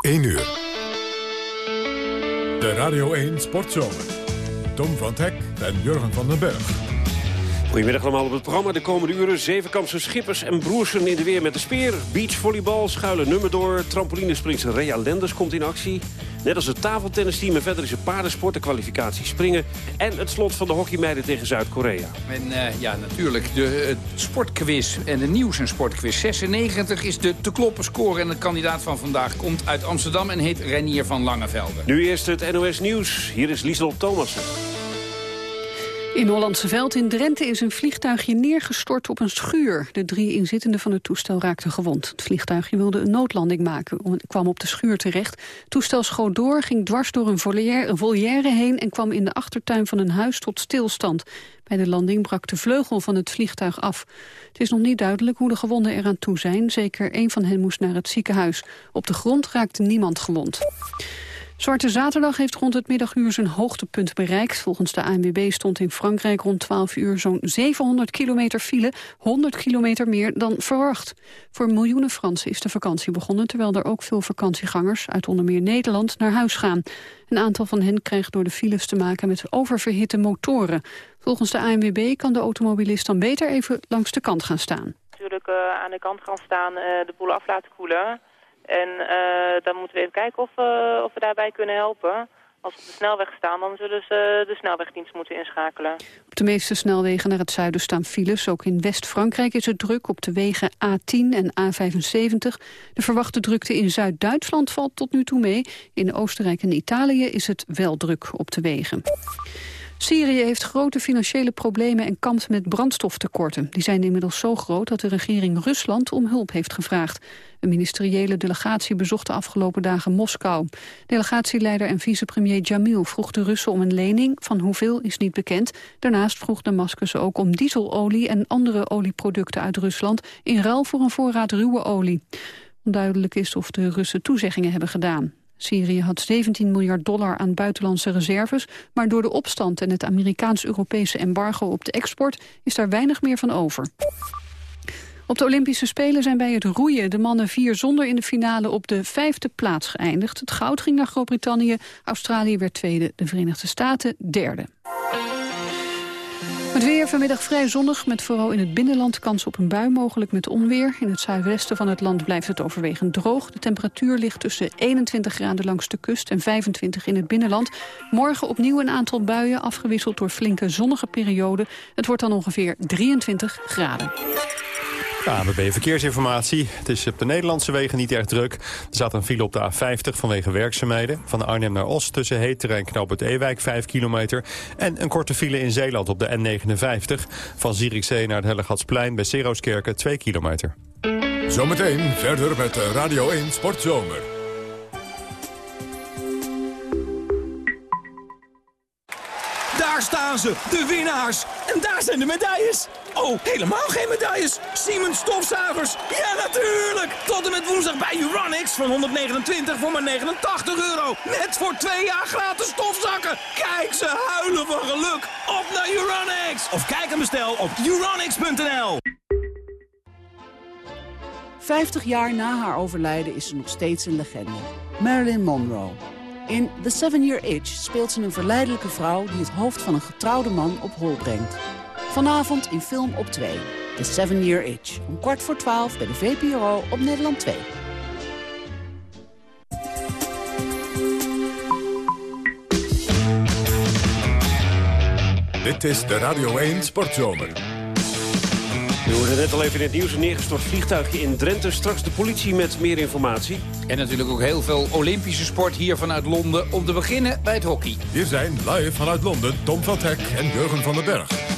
1 uur. De Radio 1 Sportzomer. Tom van Hek en Jurgen van den Berg. Goedemiddag allemaal op het programma. De komende uren zevenkampse schippers en broersen in de weer met de speer. Beachvolleybal, schuile nummer door. Trampolinespringster Rea Lenders komt in actie. Net als het tafeltennisteam en verder is het paardensport, de kwalificatie springen... en het slot van de hockeymeiden tegen Zuid-Korea. En uh, ja, natuurlijk de sportquiz en de nieuws- en sportquiz. 96 is de te kloppen score en de kandidaat van vandaag komt uit Amsterdam... en heet Renier van Langevelde. Nu eerst het NOS Nieuws. Hier is Liesel Thomassen. In Hollandse Veld in Drenthe is een vliegtuigje neergestort op een schuur. De drie inzittenden van het toestel raakten gewond. Het vliegtuigje wilde een noodlanding maken, kwam op de schuur terecht. Het toestel schoot door, ging dwars door een volière, een volière heen... en kwam in de achtertuin van een huis tot stilstand. Bij de landing brak de vleugel van het vliegtuig af. Het is nog niet duidelijk hoe de gewonden eraan toe zijn. Zeker één van hen moest naar het ziekenhuis. Op de grond raakte niemand gewond. Zwarte Zaterdag heeft rond het middaguur zijn hoogtepunt bereikt. Volgens de ANWB stond in Frankrijk rond 12 uur zo'n 700 kilometer file. 100 kilometer meer dan verwacht. Voor miljoenen Fransen is de vakantie begonnen... terwijl er ook veel vakantiegangers uit onder meer Nederland naar huis gaan. Een aantal van hen krijgt door de files te maken met oververhitte motoren. Volgens de ANWB kan de automobilist dan beter even langs de kant gaan staan. Natuurlijk uh, aan de kant gaan staan, uh, de boel af laten koelen... En uh, dan moeten we even kijken of, uh, of we daarbij kunnen helpen. Als we op de snelweg staan, dan zullen ze de snelwegdienst moeten inschakelen. Op de meeste snelwegen naar het zuiden staan files. Ook in West-Frankrijk is het druk op de wegen A10 en A75. De verwachte drukte in Zuid-Duitsland valt tot nu toe mee. In Oostenrijk en Italië is het wel druk op de wegen. Syrië heeft grote financiële problemen en kampt met brandstoftekorten. Die zijn inmiddels zo groot dat de regering Rusland om hulp heeft gevraagd. Een ministeriële delegatie bezocht de afgelopen dagen Moskou. Delegatieleider en vicepremier Jamil vroeg de Russen om een lening. Van hoeveel is niet bekend. Daarnaast vroeg Damascus ook om dieselolie en andere olieproducten uit Rusland... in ruil voor een voorraad ruwe olie. Onduidelijk is of de Russen toezeggingen hebben gedaan. Syrië had 17 miljard dollar aan buitenlandse reserves... maar door de opstand en het Amerikaans-Europese embargo op de export... is daar weinig meer van over. Op de Olympische Spelen zijn bij het roeien de mannen vier zonder in de finale op de vijfde plaats geëindigd. Het goud ging naar Groot-Brittannië, Australië werd tweede, de Verenigde Staten derde. Het weer vanmiddag vrij zonnig, met vooral in het binnenland kans op een bui mogelijk met onweer. In het zuidwesten van het land blijft het overwegend droog. De temperatuur ligt tussen 21 graden langs de kust en 25 in het binnenland. Morgen opnieuw een aantal buien, afgewisseld door flinke zonnige perioden. Het wordt dan ongeveer 23 graden. ABB Verkeersinformatie. Het is op de Nederlandse wegen niet erg druk. Er staat een file op de A50 vanwege werkzaamheden. Van Arnhem naar Os tussen Heteren en Knoop het Ewijk 5 kilometer. En een korte file in Zeeland op de N59. Van Zierikzee naar het Hellegatsplein bij Seroskerken 2 kilometer. Zometeen verder met Radio 1 Sportzomer. Daar staan ze, de winnaars. En daar zijn de medailles. Oh, helemaal geen medailles. Siemens stofzuigers. Ja, natuurlijk. Tot en met woensdag bij Uranix van 129 voor maar 89 euro. Net voor twee jaar gratis stofzakken. Kijk, ze huilen van geluk. Op naar Uranix. Of kijk en bestel op uranix.nl. 50 jaar na haar overlijden is ze nog steeds een legende. Marilyn Monroe. In The Seven Year Itch speelt ze een verleidelijke vrouw... die het hoofd van een getrouwde man op hol brengt. Vanavond in Film op 2. The Seven Year Itch. Om kwart voor twaalf bij de VPRO op Nederland 2. Dit is de Radio 1 Sportzomer. We hoorden net al even in het nieuws een neergestort vliegtuigje in Drenthe. Straks de politie met meer informatie. En natuurlijk ook heel veel Olympische sport hier vanuit Londen. Om te beginnen bij het hockey. Hier zijn live vanuit Londen Tom van Hek en Jurgen van den Berg.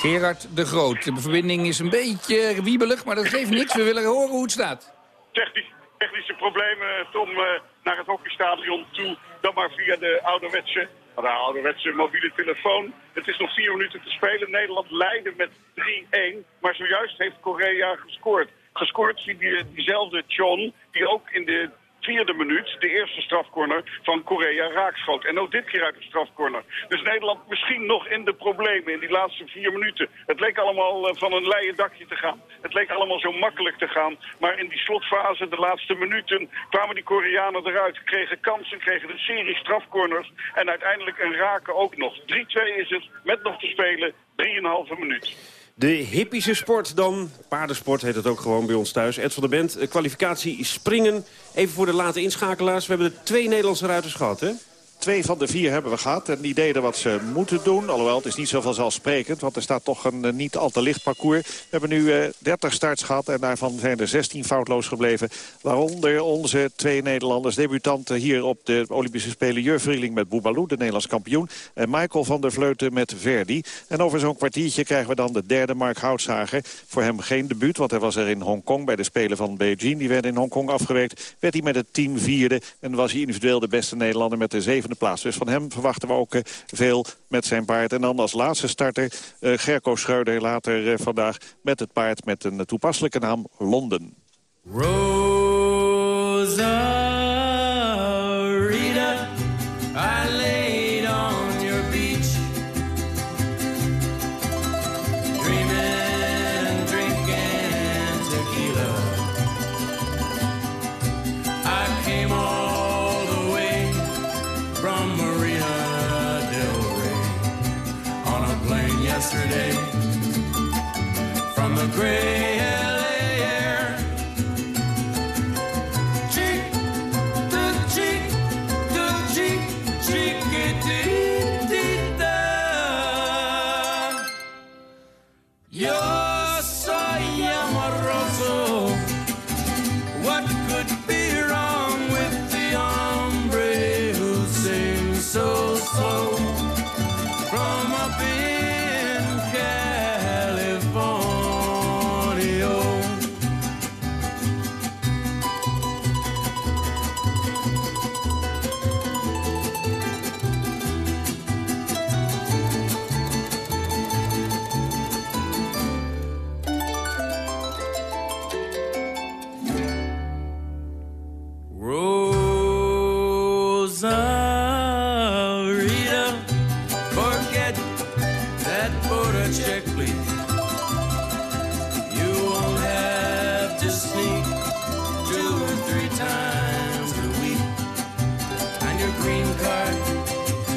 Gerard de Groot. De verbinding is een beetje wiebelig, maar dat geeft niks. We willen horen hoe het staat. Technisch, technische problemen, Tom, uh, naar het hockeystadion toe. Dan maar via de ouderwetse, de ouderwetse mobiele telefoon. Het is nog vier minuten te spelen. Nederland leidde met 3-1. Maar zojuist heeft Korea gescoord. Gescoord via die, diezelfde John, die ook in de vierde minuut de eerste strafcorner van Korea raakschoot. En ook dit keer uit de strafcorner. Dus Nederland misschien nog in de problemen in die laatste vier minuten. Het leek allemaal eh, van een leien dakje te gaan. Het leek allemaal zo makkelijk te gaan. Maar in die slotfase, de laatste minuten, kwamen die Koreanen eruit. Kregen kansen, kregen een serie strafcorners. En uiteindelijk een raken ook nog. 3-2 is het, met nog te spelen, 3,5 minuut. De hippische sport dan. Paardensport heet het ook gewoon bij ons thuis. Ed van der Bent, kwalificatie springen. Even voor de late inschakelaars. We hebben er twee Nederlandse ruiters gehad, hè? Twee van de vier hebben we gehad en die deden wat ze moeten doen. Alhoewel, het is niet zo vanzelfsprekend, want er staat toch een eh, niet al te licht parcours. We hebben nu uh, eh, 30 starts gehad en daarvan zijn er 16 foutloos gebleven. Waaronder onze twee Nederlanders, debutanten hier op de Olympische Spelen. Jur Vrieling met Boubalou, de Nederlands kampioen. En Michael van der Vleuten met Verdi. En over zo'n kwartiertje krijgen we dan de derde Mark Houtsager. Voor hem geen debuut, want hij was er in Hongkong bij de Spelen van Beijing. Die werden in Hongkong afgewerkt. Werd hij met het team vierde en was hij individueel de beste Nederlander met de zevende plaats. Dus van hem verwachten we ook eh, veel met zijn paard. En dan als laatste starter uh, Gerco Schreuder later uh, vandaag met het paard met een toepasselijke naam Londen. Rosa.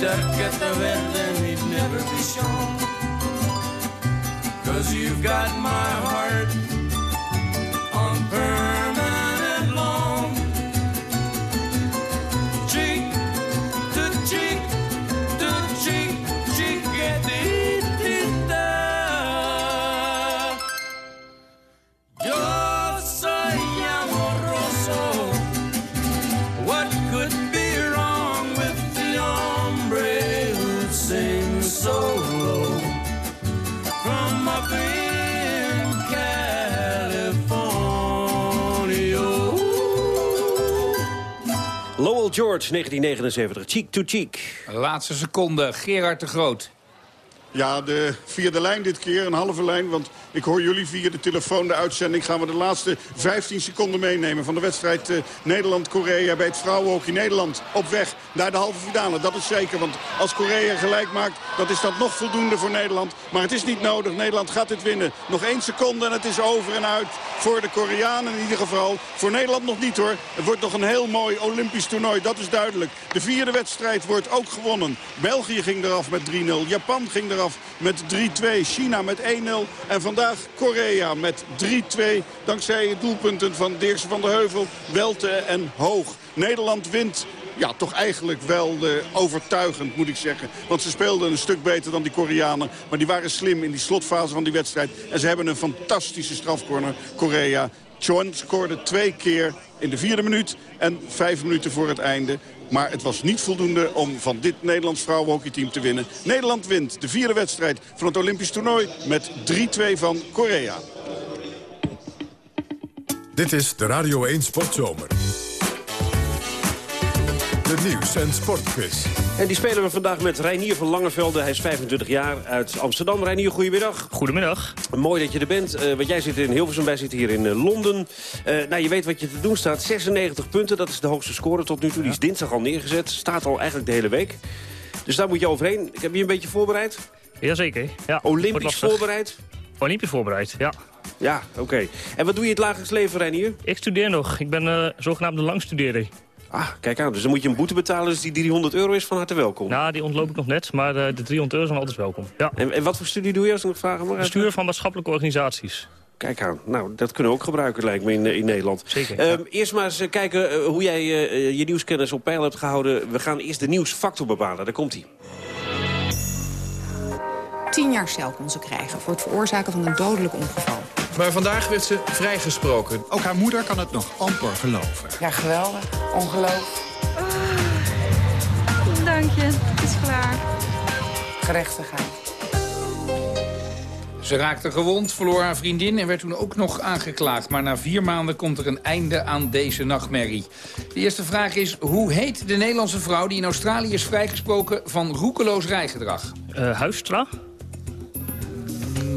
Get the wind, and he'd never be shown. Cause you've got my heart. George, 1979. Cheek to cheek. Laatste seconde, Gerard de Groot. Ja, de vierde lijn dit keer, een halve lijn. Want ik hoor jullie via de telefoon, de uitzending... gaan we de laatste 15 seconden meenemen van de wedstrijd uh, Nederland-Korea... bij het vrouwenhockey Nederland op weg naar de halve finale. Dat is zeker, want als Korea gelijk maakt... dat is dat nog voldoende voor Nederland. Maar het is niet nodig. Nederland gaat dit winnen. Nog één seconde en het is over en uit voor de Koreanen in ieder geval. Voor Nederland nog niet hoor. Het wordt nog een heel mooi Olympisch toernooi, dat is duidelijk. De vierde wedstrijd wordt ook gewonnen. België ging eraf met 3-0. Japan ging eraf met 3-2. China met 1-0. En vandaag Korea met 3-2. Dankzij doelpunten van Dirkse van der Heuvel, Welte en Hoog. Nederland wint ja, toch eigenlijk wel uh, overtuigend, moet ik zeggen. Want ze speelden een stuk beter dan die Koreanen. Maar die waren slim in die slotfase van die wedstrijd. En ze hebben een fantastische strafcorner, Korea. Chon scoorde twee keer in de vierde minuut en vijf minuten voor het einde. Maar het was niet voldoende om van dit Nederlands vrouwenhockeyteam te winnen. Nederland wint de vierde wedstrijd van het Olympisch toernooi met 3-2 van Korea. Dit is de Radio 1 Sportzomer. De nieuws- en sportquiz. En die spelen we vandaag met Reinier van Langevelde. Hij is 25 jaar uit Amsterdam. Reinier, goedemiddag. Goedemiddag. Mooi dat je er bent. Eh, want jij zit in Hilversum, wij zitten hier in eh, Londen. Eh, nou, je weet wat je te doen staat. 96 punten, dat is de hoogste score tot nu toe. Die is dinsdag al neergezet. Staat al eigenlijk de hele week. Dus daar moet je overheen. Ik heb je een beetje voorbereid. Jazeker. Ja, Olympisch voorbereid? Olympisch voorbereid, ja. Ja, oké. En wat doe je het dagelijks leven, Reinier? Ik studeer nog. Ik ben eh zogenaamde langstudeerder. Ah, kijk aan. Dus dan moet je een boete betalen. Dus die 300 euro is van harte welkom. Nou, die ontloop ik nog net, maar eh, de 300 euro zijn altijd welkom. Ja. En, en wat voor studie doe je als ik nog vragen mag? Bestuur van maatschappelijke organisaties. Kijk aan. Nou, dat kunnen we ook gebruiken, lijkt me, in, in Nederland. Zeker, Ehm, Eerst maar eens eh, kijken eh, hoe jij eh, eh, je nieuwskennis op peil hebt gehouden. We gaan eerst de nieuwsfactor bepalen. Daar komt hij. 10 jaar cel kon ze krijgen voor het veroorzaken van een dodelijk ongeval. Maar vandaag werd ze vrijgesproken. Ook haar moeder kan het nog amper geloven. Ja, geweldig. Ongeloof. Dank je, het is klaar. Gerechtigheid. Ze raakte gewond, verloor haar vriendin en werd toen ook nog aangeklaagd. Maar na vier maanden komt er een einde aan deze nachtmerrie. De eerste vraag is, hoe heet de Nederlandse vrouw... die in Australië is vrijgesproken van roekeloos rijgedrag? Eh, Huistra?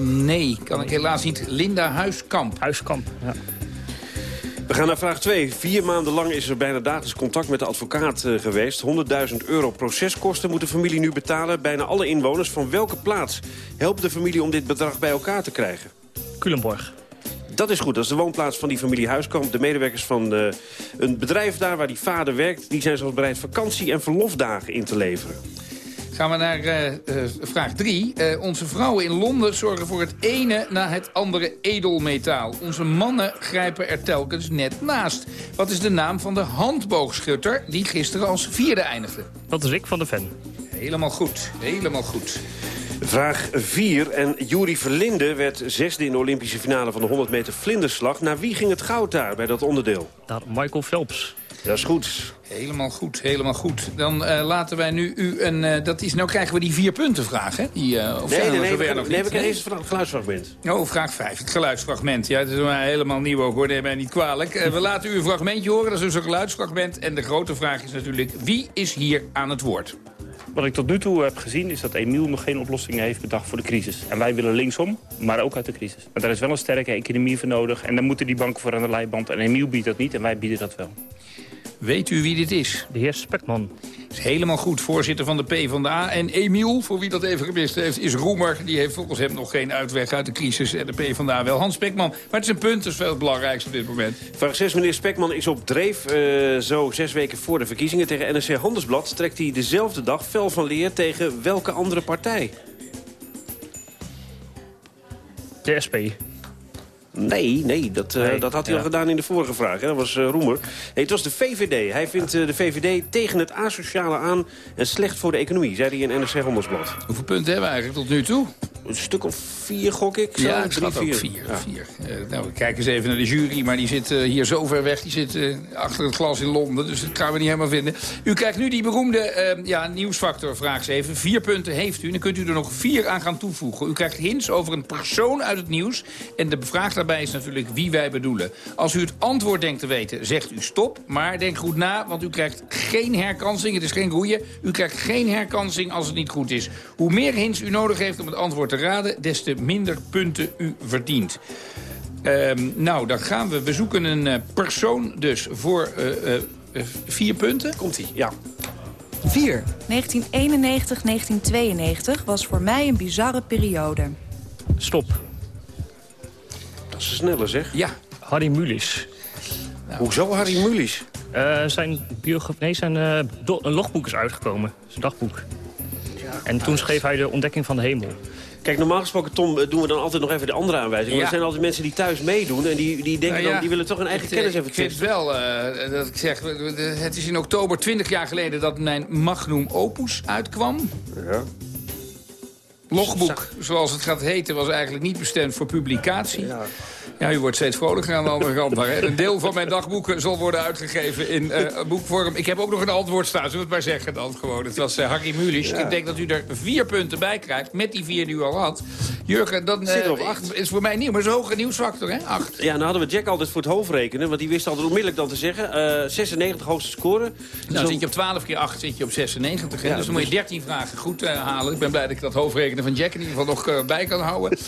Nee, kan ik helaas niet. Linda Huiskamp. Huiskamp, ja. We gaan naar vraag 2. Vier maanden lang is er bijna dagelijks contact met de advocaat eh, geweest. 100.000 euro proceskosten moet de familie nu betalen. Bijna alle inwoners van welke plaats helpt de familie om dit bedrag bij elkaar te krijgen? Culemborg. Dat is goed, dat is de woonplaats van die familie Huiskamp. De medewerkers van eh, een bedrijf daar waar die vader werkt... die zijn zelfs bereid vakantie- en verlofdagen in te leveren. Gaan we naar eh, eh, vraag 3. onze vrouwen in Londen zorgen voor het ene na het andere edelmetaal. Onze mannen grijpen er telkens net naast. Wat is de naam van de handboogschutter die gisteren als vierde eindigde? Dat is Rick van de Ven. Helemaal goed, helemaal goed. Vraag 4. En Juri Verlinde werd zesde in de Olympische finale van de 100 meter vlinderslag. Naar wie ging het goud daar bij dat onderdeel? Naar Michael Phelps. Dat is goed. Helemaal goed, helemaal goed. Dan eh, laten wij nu u een... eh, dat is, nou krijgen we die vier punten vraag, hè? Die, eh, of Nee, nee, nee, nog nee, niet? we krijgen eerst het geluidsfragment. Oh, vraag 5, het geluidsfragment. Ja, het is maar helemaal nieuw ook, hoor. Neem mij niet kwalijk. We laten u een fragmentje horen, dat is dus een geluidsfragment. En de grote vraag is natuurlijk, wie is hier aan het woord? Wat ik tot nu toe heb gezien is dat Emiel nog geen oplossingen heeft bedacht voor de crisis. En wij willen linksom, maar ook uit de crisis. Maar daar is wel een sterke economie voor nodig. En daar moeten die banken voor aan de leiband. En Emiel biedt dat niet en wij bieden dat wel. Weet u wie dit is? De heer Spekman. Is helemaal goed, voorzitter van de PvdA. En Emiel, voor wie dat even gemist heeft, is Roemer. Die heeft volgens hem nog geen uitweg uit de crisis. En de PvdA wel. Hans Spekman. Maar het is een punt, dat is veel het belangrijkste op dit moment. Vraag 6. Meneer Spekman is op dreef. eh, zo zes weken voor de verkiezingen tegen NRC Handelsblad... trekt hij dezelfde dag fel van leer tegen welke andere partij? De SP. Nee, nee, dat, eh, Nee, dat had hij ja. al gedaan in de vorige vraag. Hè? Dat was eh, Roemer. Nee, het was de VVD. Hij vindt eh, de VVD tegen het asociale aan en slecht voor de economie, zei hij in NRC Handelsblad. Hoeveel punten hebben we eigenlijk tot nu toe? Een stuk of vier, gok ik. Zo, Ja, ik drie, vier. vier. Eh, nou, we kijken eens even naar de jury, maar die zit eh, hier zo ver weg. Die zit eh, achter het glas in Londen, dus dat gaan we niet helemaal vinden. U krijgt nu die beroemde ja, nieuwsfactor, vraag 7. Vier punten heeft u en dan kunt u er nog vier aan gaan toevoegen. U krijgt hints over een persoon uit het nieuws. En de vraag daarbij is natuurlijk wie wij bedoelen. Als u het antwoord denkt te weten, zegt u stop. Maar denk goed na, want u krijgt geen herkansing. Het is geen roeien. U krijgt geen herkansing als het niet goed is. Hoe meer hints u nodig heeft om het antwoord te raden... des te minder punten u verdient. Ehm, nou, dan gaan we. We zoeken een eh, persoon dus voor eh, eh, vier punten. Komt-ie, ja. 4. 1991, 1992 was voor mij een bizarre periode. Stop. Dat is een snelle, zeg. Ja. Harry Mulisch. Hoezo Harry Mulisch? Eh, zijn biogra- nee, zijn eh, een logboek is uitgekomen. Zijn dagboek. en toen schreef hij de ontdekking van de hemel. Kijk, normaal gesproken, Tom, eh, doen we dan altijd nog even de andere aanwijzingen. Ja. Maar er zijn altijd mensen die thuis meedoen en die, die denken Nou ja, dan, die willen toch een eigen het, kennis even Ik vind testen. wel eh, dat ik zeg, het is in oktober 20 jaar geleden dat mijn magnum opus uitkwam. Ja. Logboek, zoals het gaat heten, was eigenlijk niet bestemd voor publicatie. Ja, u wordt steeds vrolijker aan de andere kant. Maar hè. een deel van mijn dagboeken zal worden uitgegeven in uh, boekvorm. Ik heb ook nog een antwoord staan, zullen we het maar zeggen dan gewoon. Het was uh, Harry Mulisch. Ik denk dat u er vier punten bij krijgt, met die vier die u al had. Jurgen, dat uh, acht. is voor mij nieuw, maar is een hoge nieuwsfactor, hè? Acht. Ja, nou hadden we Jack altijd voor het hoofd rekenen, want die wist altijd onmiddellijk dan te zeggen. 96 hoogste score. Nou, dus zit je op 12 keer 8, zit je op 96. Hè? Ja, dus dan moet je 13 vragen goed halen. Ik ben blij dat ik dat hoofdrekenen van Jack in ieder geval nog bij kan houden.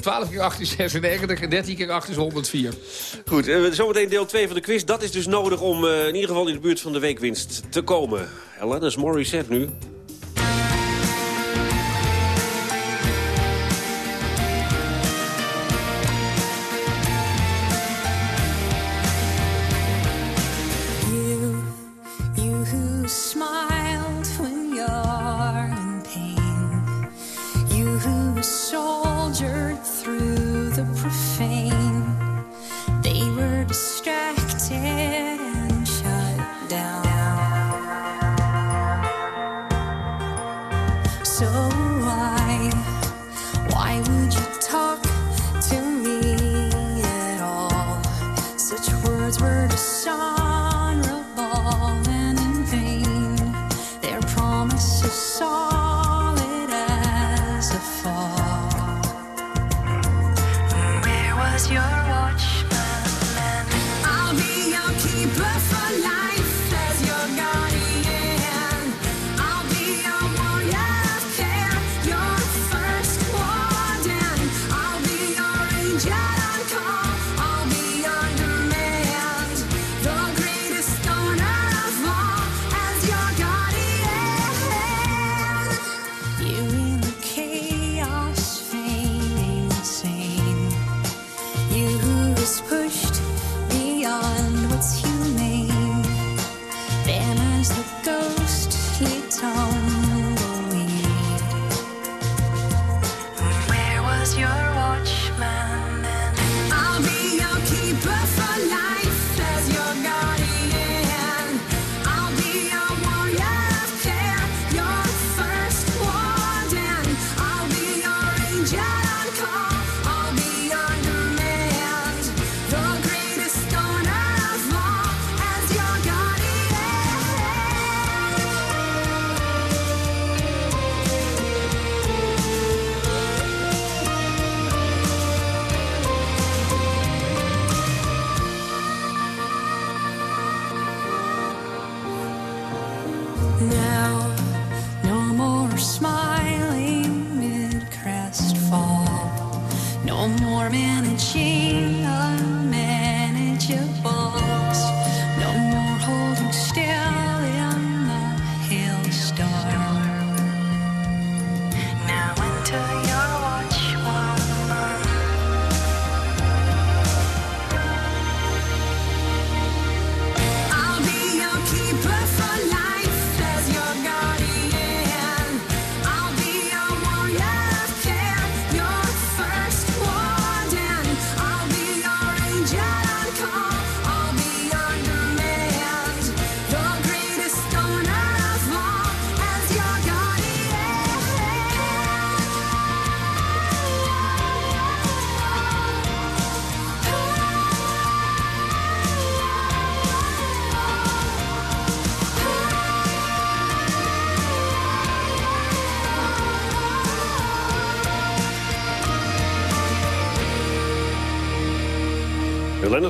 12 keer 8 is 96 en 13 keer 8 is 104. Goed, uh, zometeen deel 2 van de quiz. Dat is dus nodig om uh, in ieder geval in de buurt van de weekwinst te komen. Alanis Morissette nu.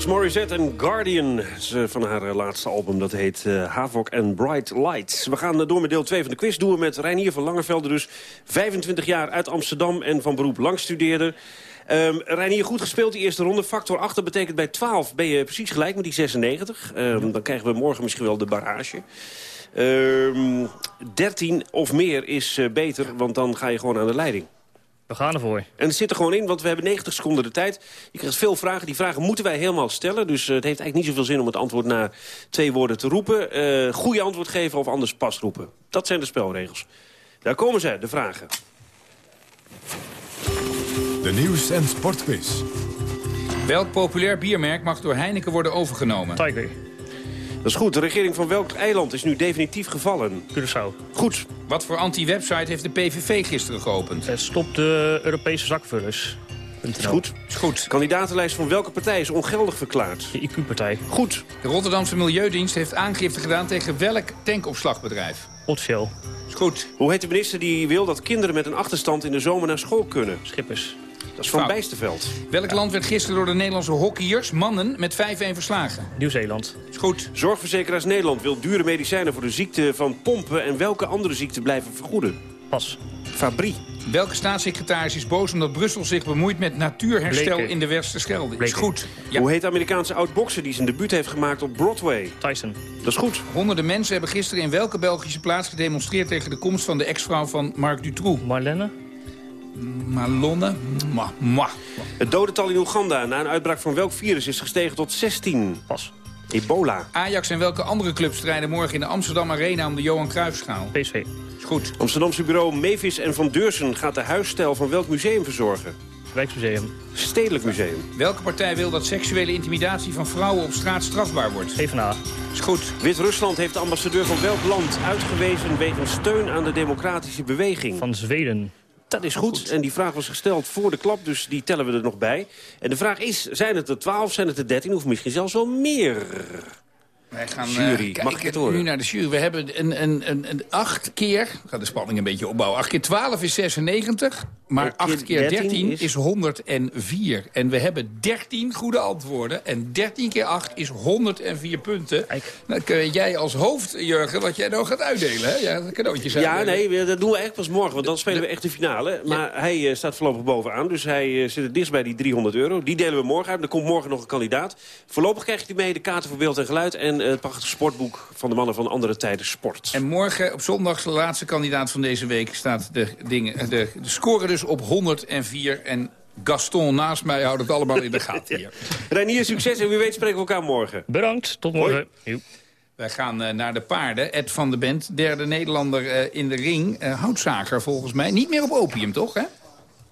Morissette en Guardian van haar eh, laatste album. Dat heet uh, Havok and Bright Lights. We gaan door met deel 2 van de quiz. Doen met Reinier van Langenvelde dus. 25 jaar uit Amsterdam en van beroep langstudeerder. Um, Reinier, goed gespeeld die eerste ronde. Factor 8, dat betekent bij 12 ben je precies gelijk met die 96. Um, dan krijgen we morgen misschien wel de barrage. Um, 13 of meer is beter, want dan ga je gewoon aan de leiding. We gaan ervoor. En het zit er gewoon in, want we hebben 90 seconden de tijd. Je krijgt veel vragen. Die vragen moeten wij helemaal stellen. Dus uh, het heeft eigenlijk niet zoveel zin om het antwoord na twee woorden te roepen. Uh, goede antwoord geven of anders pas roepen. Dat zijn de spelregels. Daar komen ze, de vragen. De nieuws- en sportquiz. Welk populair biermerk mag door Heineken worden overgenomen? Tiger. Dat is goed. De regering van welk eiland is nu definitief gevallen? Curaçao. Goed. Wat voor anti-website heeft de PVV gisteren geopend? Het stopt de Europese zakvullers. Is goed. Is goed. Kandidatenlijst van welke partij is ongeldig verklaard? De IQ-partij. Goed. De Rotterdamse Milieudienst heeft aangifte gedaan tegen welk tankopslagbedrijf? Otshell. Is goed. Hoe heet de minister die wil dat kinderen met een achterstand in de zomer naar school kunnen? Schippers. Dat is Van. Bijsterveld. Welk land werd gisteren door de Nederlandse hockeyers, mannen, met 5-1 verslagen? Nieuw-Zeeland. Is goed. Zorgverzekeraars Nederland wil dure medicijnen voor de ziekte van pompen... en welke andere ziekte blijven vergoeden? Pas. Fabrie. Welke staatssecretaris is boos omdat Brussel zich bemoeit met natuurherstel Bleken. in de Westerschelde? Is goed. Ja. Hoe heet de Amerikaanse oud-bokser die zijn debuut heeft gemaakt op Broadway? Tyson. Dat is goed. Honderden mensen hebben gisteren in welke Belgische plaats gedemonstreerd tegen de komst van de ex-vrouw van Marc Dutroux? Marlenne. Malonne? Mwah, mwah. Het dodental in Oeganda na een uitbraak van welk virus is gestegen tot 16? Pas. Ebola. Ajax en welke andere clubs strijden morgen in de Amsterdam Arena om de Johan Cruijffschaal? PSV. Is goed. Amsterdamse bureau Mevis en Van Deursen gaat de huisstijl van welk museum verzorgen? Rijksmuseum. Stedelijk Museum. Welke partij wil dat seksuele intimidatie van vrouwen op straat strafbaar wordt? PvdA. Is goed. Wit-Rusland heeft de ambassadeur van welk land uitgewezen wegens steun aan de democratische beweging? Van Zweden. Dat is goed. En die vraag was gesteld voor de klap, dus die tellen we er nog bij. En de vraag is, zijn het er 12, zijn het er 13 of misschien zelfs wel meer? Wij gaan Jury, eh, mag ik het horen? nu naar de jury. We hebben een, een, een, een acht keer... Ik ga de spanning een beetje opbouwen. Acht keer 12 is 96. Maar En keer acht keer 13 13 is... is 104. En we hebben 13 goede antwoorden. En 13 keer 8 is 104 punten. Dan kun jij als hoofd, Jurgen, wat jij nou gaat uitdelen. Hè? Ja, de cadeautjes Ja, uitdelen. nee, dat doen we echt pas morgen, want dan spelen we echt de finale. Maar hij eh, staat voorlopig bovenaan, dus hij eh, zit het dichtst bij die 300 euro. Die delen we morgen uit, er komt morgen nog een kandidaat. Voorlopig krijgt hij mee de kaarten voor beeld en geluid... en het prachtige sportboek van de mannen van andere tijden sport. En morgen, op zondag, de laatste kandidaat van deze week... staat de, dingen, de, de score dus op 104. En Gaston naast mij houdt het allemaal in de gaten hier. Reinier, succes en wie weet spreken we elkaar morgen. Bedankt. Tot morgen. Wij gaan eh, naar de paarden. Ed van de Bent, derde Nederlander eh, in de ring. Eh, houtzager volgens mij. Niet meer op opium, toch? Hè?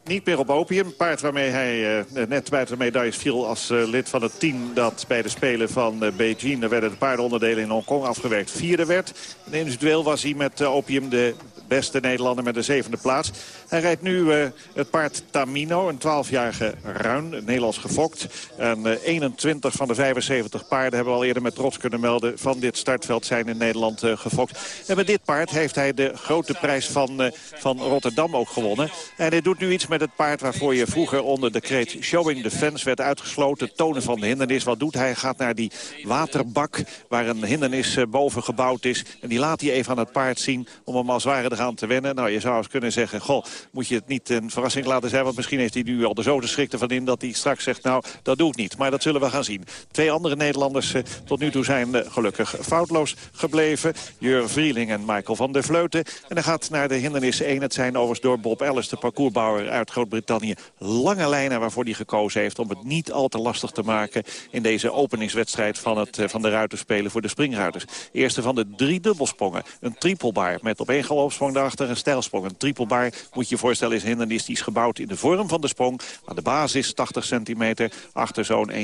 Niet meer op opium. Paard waarmee hij eh, net buiten de medailles viel als eh, lid van het team... dat bij de Spelen van eh, Beijing, daar werden de paardenonderdelen in Hongkong afgewerkt, vierde werd. En individueel was hij met opium de beste Nederlander met de zevende plaats. Hij rijdt nu eh, het paard Tamino, een 12-jarige ruin, Nederlands gefokt. En eh, 21 van de 75 paarden hebben we al eerder met trots kunnen melden... van dit startveld zijn in Nederland eh, gefokt. En met dit paard heeft hij de grote prijs van, van Rotterdam ook gewonnen. En hij doet nu iets met het paard waarvoor je vroeger onder de kreet Showing the Fence werd uitgesloten. Tonen van de hindernis. Wat doet hij? Gaat naar die waterbak waar een hindernis boven gebouwd is. En die laat hij even aan het paard zien om hem als het eraan te wennen. Nou, je zou eens kunnen zeggen, goh, moet je het niet een verrassing laten zijn? Want misschien heeft hij nu al de zo de schrik ervan in dat hij straks zegt, nou, dat doe ik niet. Maar dat zullen we gaan zien. Twee andere Nederlanders eh, tot nu toe zijn eh, gelukkig foutloos gebleven. Jur Vrieling en Michael van der Vleuten. En dan gaat naar de hindernis 1. Het zijn overigens door Bob Ellis, de parcoursbouwer uit Groot-Brittannië... lange lijnen waarvoor hij gekozen heeft om het niet al te lastig te maken... in deze openingswedstrijd van, het, eh, van de ruiterspelen voor de springruiters. Eerste van de drie dubbelsprongen. Een trippelbaar met op één daarachter een stijlsprong. Een trippelbaar moet je je voorstellen is hindernis die is gebouwd in de vorm van de sprong. Maar de basis 80 centimeter, achter zo'n 1,50,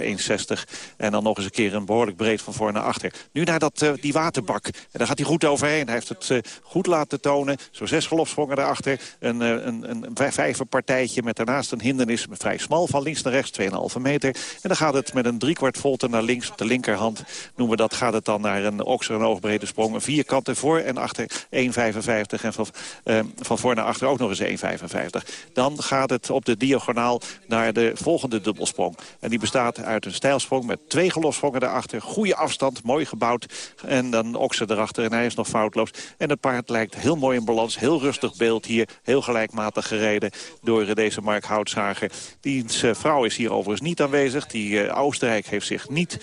1,60. En dan nog eens een keer een behoorlijk breed van voor naar achter. Nu naar dat, eh, die waterbak. En daar gaat hij goed overheen. Hij heeft het eh, goed laten tonen. Zo zes galopsprongen daarachter. Een, een, een, een vijverpartijtje met daarnaast een hindernis. Vrij smal van links naar rechts, 2,5 meter. En dan gaat het met een driekwart volte naar links op de linkerhand. Noemen we dat, gaat het dan naar een okser en oogbrede sprong. Een vierkante voor en achter 1,55. En van, eh, van voor naar achter ook nog eens 1,55. Dan gaat het op de diagonaal naar de volgende dubbelsprong. En die bestaat uit een stijlsprong met twee gelossprongen daarachter. Goede afstand, mooi gebouwd. En dan okser erachter en hij is nog foutloos. En het paard lijkt heel mooi in balans. Heel rustig beeld hier. Heel gelijkmatig gereden door eh, deze Mark Houtzager. Diens uh, vrouw is hier overigens niet aanwezig. Die uh, Oostenrijk heeft zich niet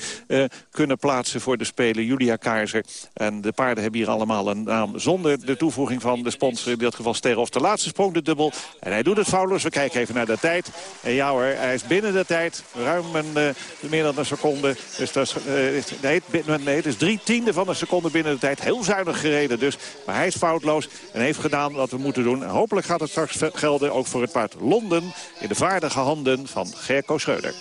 kunnen plaatsen voor de Spelen. Julia Keizer. En de paarden hebben hier allemaal een naam zonder de toevoeging van de sponsor. In dit geval Sterren of de laatste sprong de dubbel. En hij doet het foutloos. We kijken even naar de tijd. En ja hoor, hij is binnen de tijd. Ruim een, meer dan een seconde. Dus dat is, nee, nee, het is drie tiende van een seconde binnen de tijd. Heel zuinig gereden dus. Maar hij is foutloos en heeft gedaan wat we moeten doen. En hopelijk gaat het straks gelden ook voor het paard Londen... in de vaardige handen van Gerco Schreuder.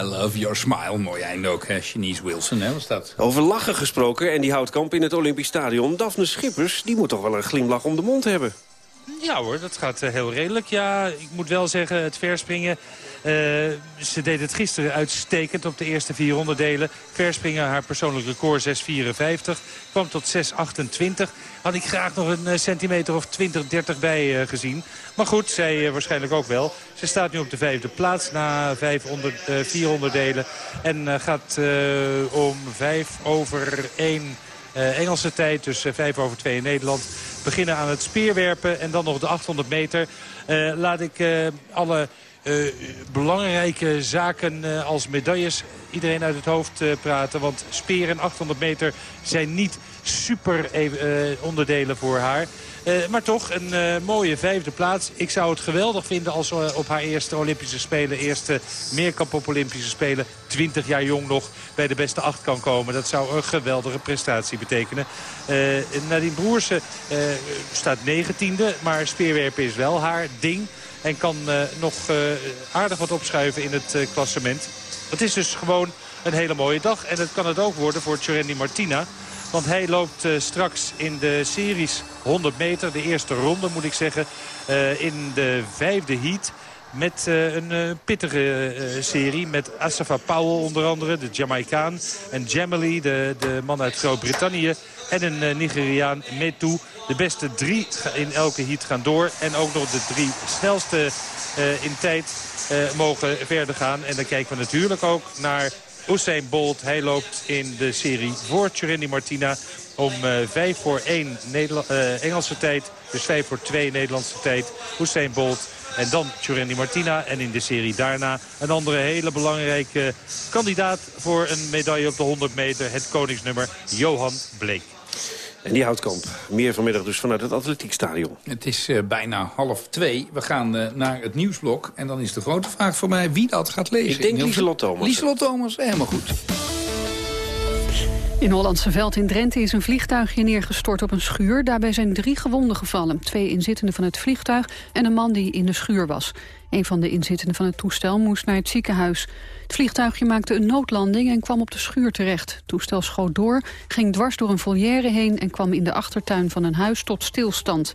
I love your smile. Mooi eind ook, hè? Shanice Wilson, hè? Was dat? Over lachen gesproken en die houtkamp in het Olympisch Stadion. Daphne Schippers, die moet toch wel een glimlach om de mond hebben? Ja hoor, dat gaat eh, heel redelijk. Ja, ik moet wel zeggen, het verspringen... Uh, ze deed het gisteren uitstekend op de eerste vier onderdelen. Verspringen, haar persoonlijk record 6,54. Kwam tot 6,28. Had ik graag nog een eh, centimeter of 20, 30 bij uh, gezien. Maar goed, zij waarschijnlijk ook wel. Ze staat nu op de vijfde plaats na vijf onder, vier onderdelen. En gaat om vijf over één... Engelse tijd, dus vijf over twee in Nederland. Beginnen aan het speerwerpen en dan nog de 800 meter. laat ik alle uh, belangrijke zaken uh, als medailles iedereen uit het hoofd uh, praten. Want speren 800 meter zijn niet super onderdelen voor haar. maar toch een mooie vijfde plaats. Ik zou het geweldig vinden als op haar eerste Olympische Spelen... eerste meerkamp op Olympische Spelen, 20 jaar jong nog... bij de beste acht kan komen. Dat zou een geweldige prestatie betekenen. Nadine Broersen staat negentiende, maar speerwerpen is wel haar ding... En kan uh, nog uh, aardig wat opschuiven in het uh, klassement. Het is dus gewoon een hele mooie dag. En het kan het ook worden voor Tjorendi Martina. Want hij loopt straks in de series 100 meter. De eerste ronde moet ik zeggen. in de vijfde heat. Met uh, een uh, pittige uh, serie. Met Asafa Powell onder andere, de Jamaicaan. En Jamali, de, de man uit Groot-Brittannië. En een Nigeriaan, Metu. De beste drie in elke heat gaan door. En ook nog de drie snelste in tijd mogen verder gaan. En dan kijken we natuurlijk ook naar Usain Bolt. Hij loopt in de serie voor Tjurendi Martina om uh, 5 voor 1 Nederla uh, Engelse tijd. Dus 5 voor 2 Nederlandse tijd. Usain Bolt En dan Tjurendi Martina. En in de serie daarna een andere hele belangrijke kandidaat voor een medaille op de 100 meter. Het koningsnummer Johan Bleek. En die houtkamp. Meer vanmiddag dus vanuit het atletiekstadion. Het is uh, bijna half twee. We gaan uh, naar het nieuwsblok. En dan is de grote vraag voor mij wie dat gaat lezen. Ik denk Lieselot Thomas. Lieselot Thomas, helemaal goed. In Hollandse Veld in Drenthe is een vliegtuigje neergestort op een schuur. Daarbij zijn drie gewonden gevallen. Twee inzittenden van het vliegtuig en een man die in de schuur was. Een van de inzittenden van het toestel moest naar het ziekenhuis. Het vliegtuigje maakte een noodlanding en kwam op de schuur terecht. Het toestel schoot door, ging dwars door een volière heen... en kwam in de achtertuin van een huis tot stilstand.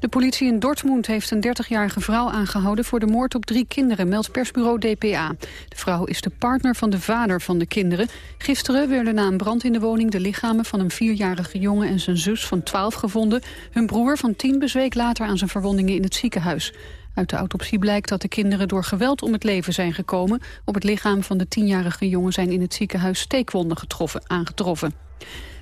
De politie in Dortmund heeft een 30-jarige vrouw aangehouden... voor de moord op drie kinderen, meldt persbureau DPA. De vrouw is de partner van de vader van de kinderen. Gisteren werden na een brand in de woning... de lichamen van een vierjarige jongen en zijn zus van 12 gevonden. Hun broer van 10 bezweek later aan zijn verwondingen in het ziekenhuis. Uit de autopsie blijkt dat de kinderen door geweld om het leven zijn gekomen. Op het lichaam van de tienjarige jongen zijn in het ziekenhuis steekwonden getroffen, aangetroffen.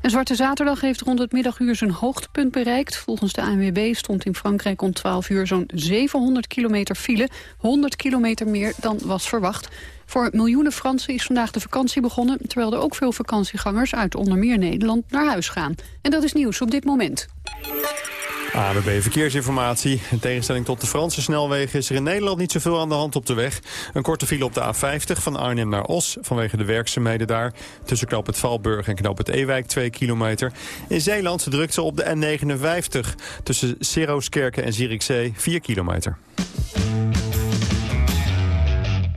Een Zwarte Zaterdag heeft rond het middaguur zijn hoogtepunt bereikt. Volgens de ANWB stond in Frankrijk om 12 uur zo'n 700 kilometer file. 100 kilometer meer dan was verwacht. Voor miljoenen Fransen is vandaag de vakantie begonnen... terwijl er ook veel vakantiegangers uit onder meer Nederland naar huis gaan. En dat is nieuws op dit moment. ABB Verkeersinformatie. In tegenstelling tot de Franse snelwegen is er in Nederland niet zoveel aan de hand op de weg. Een korte file op de A50 van Arnhem naar Os vanwege de werkzaamheden daar. Tussen knoop het Valburg en knoop het Ewijk 2 kilometer. In Zeeland drukt ze op de N59 tussen Seroskerken en Zierikzee 4 kilometer.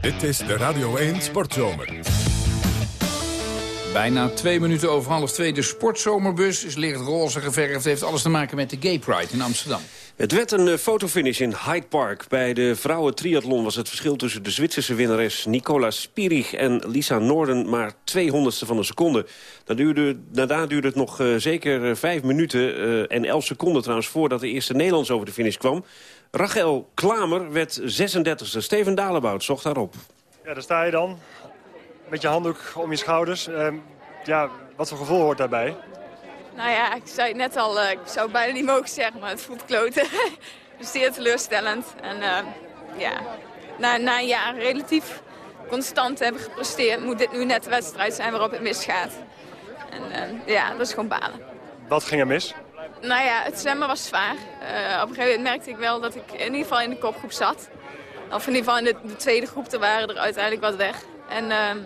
Dit is de Radio 1 Sportzomer. Bijna twee minuten over half twee. De sportzomerbus is licht roze geverfd. heeft alles te maken met de Gay Pride in Amsterdam. Het werd een fotofinish in Hyde Park. Bij de vrouwen triathlon was het verschil tussen de Zwitserse winnares Nicola Spirig en Lisa Noorden maar 200ste van een seconde. Duurde, daarna duurde het nog uh, zeker vijf minuten uh, en 11 seconden trouwens voordat de eerste Nederlands over de finish kwam. Rachel Klamer werd 36e. Steven Dalebout zocht daarop. Ja, daar sta je dan met je handdoek om je schouders. Uh, ja, wat voor gevoel hoort daarbij? Nou ja, ik zei het net al, uh, ik zou het bijna niet mogen zeggen, maar het voelt kloten. zeer teleurstellend. En uh, ja, na, na een jaar relatief constant hebben gepresteerd... moet dit nu net de wedstrijd zijn waarop het misgaat. En eh, ja, dat is gewoon balen. Wat ging er mis? Nou ja, het zwemmen was zwaar. op een gegeven moment merkte ik wel dat ik in ieder geval in de kopgroep zat. Of in ieder geval in de, de tweede groep, er waren er uiteindelijk wat weg. En uh,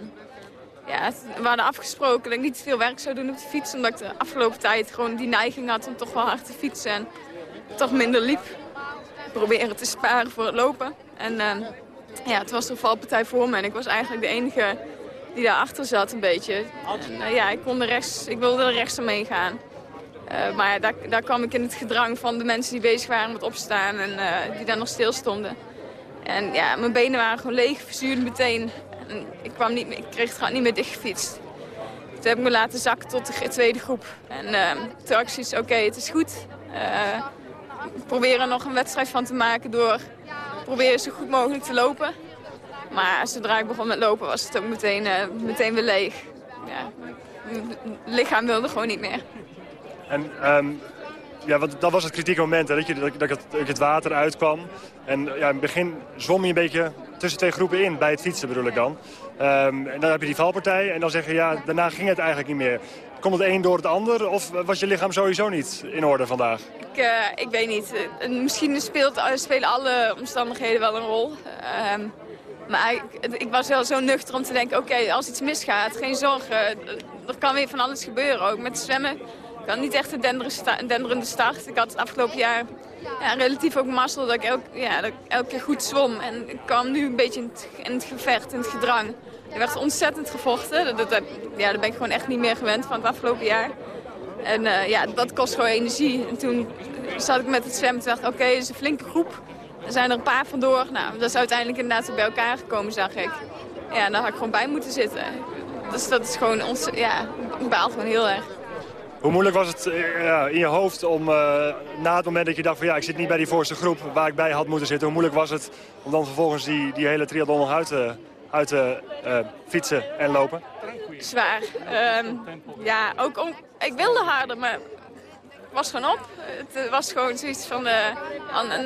ja, we hadden afgesproken dat ik niet veel werk zou doen op de fiets. Omdat ik de afgelopen tijd gewoon die neiging had om toch wel hard te fietsen. En toch minder liep. Proberen te sparen voor het lopen. En uh, ja, het was een valpartij voor me. En ik was eigenlijk de enige die daarachter zat een beetje. En uh, ja, ik, kon er rechts, ik wilde er rechts mee gaan. Uh, maar daar, daar kwam ik in het gedrang van de mensen die bezig waren met opstaan. En uh, die daar nog stil stonden. En ja, mijn benen waren gewoon leeg, verzuurd meteen. Ik, kwam niet, ik kreeg het gewoon niet meer dichtgefietst. Toen heb ik me laten zakken tot de tweede groep. En uh, toen had oké, het is goed. Uh, probeer er nog een wedstrijd van te maken door proberen zo goed mogelijk te lopen. Maar zodra ik begon met lopen was het ook meteen, uh, meteen weer leeg. Ja, lichaam wilde gewoon niet meer. En um, ja, want dat was het kritieke moment, hè, dat, je, dat, dat, het, het water uitkwam. En ja, in het begin zwom je een beetje tussen twee groepen in, bij het fietsen bedoel ik dan. Um, en dan heb je die valpartij en dan zeg je, ja, daarna ging het eigenlijk niet meer. Komt het een door het ander of was je lichaam sowieso niet in orde vandaag? Ik, uh, ik weet niet. Misschien speelt, spelen alle omstandigheden wel een rol. Um, maar ik, ik, was wel zo nuchter om te denken, oké, als iets misgaat, geen zorgen. Er kan weer van alles gebeuren, ook met zwemmen ik had niet echt een denderende start. Ik had het afgelopen jaar ja, relatief ook mazzel dat ik, ja, dat ik elke keer goed zwom. En ik kwam nu een beetje in het, gevecht, in het gedrang. Er werd ontzettend gevochten. Dat, ja, dat ben ik gewoon echt niet meer gewend van het afgelopen jaar. En uh, ja, dat kost gewoon energie. En toen zat ik met het zwemmen en dacht oké, okay, is een flinke groep. Er zijn er een paar vandoor. Nou, dat is uiteindelijk inderdaad bij elkaar gekomen, zag ik. Ja, daar had ik gewoon bij moeten zitten. Dus dat is gewoon, ons, ja, ik baal gewoon heel erg. Hoe moeilijk was het uh, in je hoofd om uh, na het moment dat je dacht van ja, ik zit niet bij die voorste groep waar ik bij had moeten zitten. Hoe moeilijk was het om dan vervolgens die, die hele triathlon uit te, uh, fietsen en lopen? Zwaar. Um, ja, ook om, ik wilde harder, maar was gewoon op. Het was gewoon zoiets van,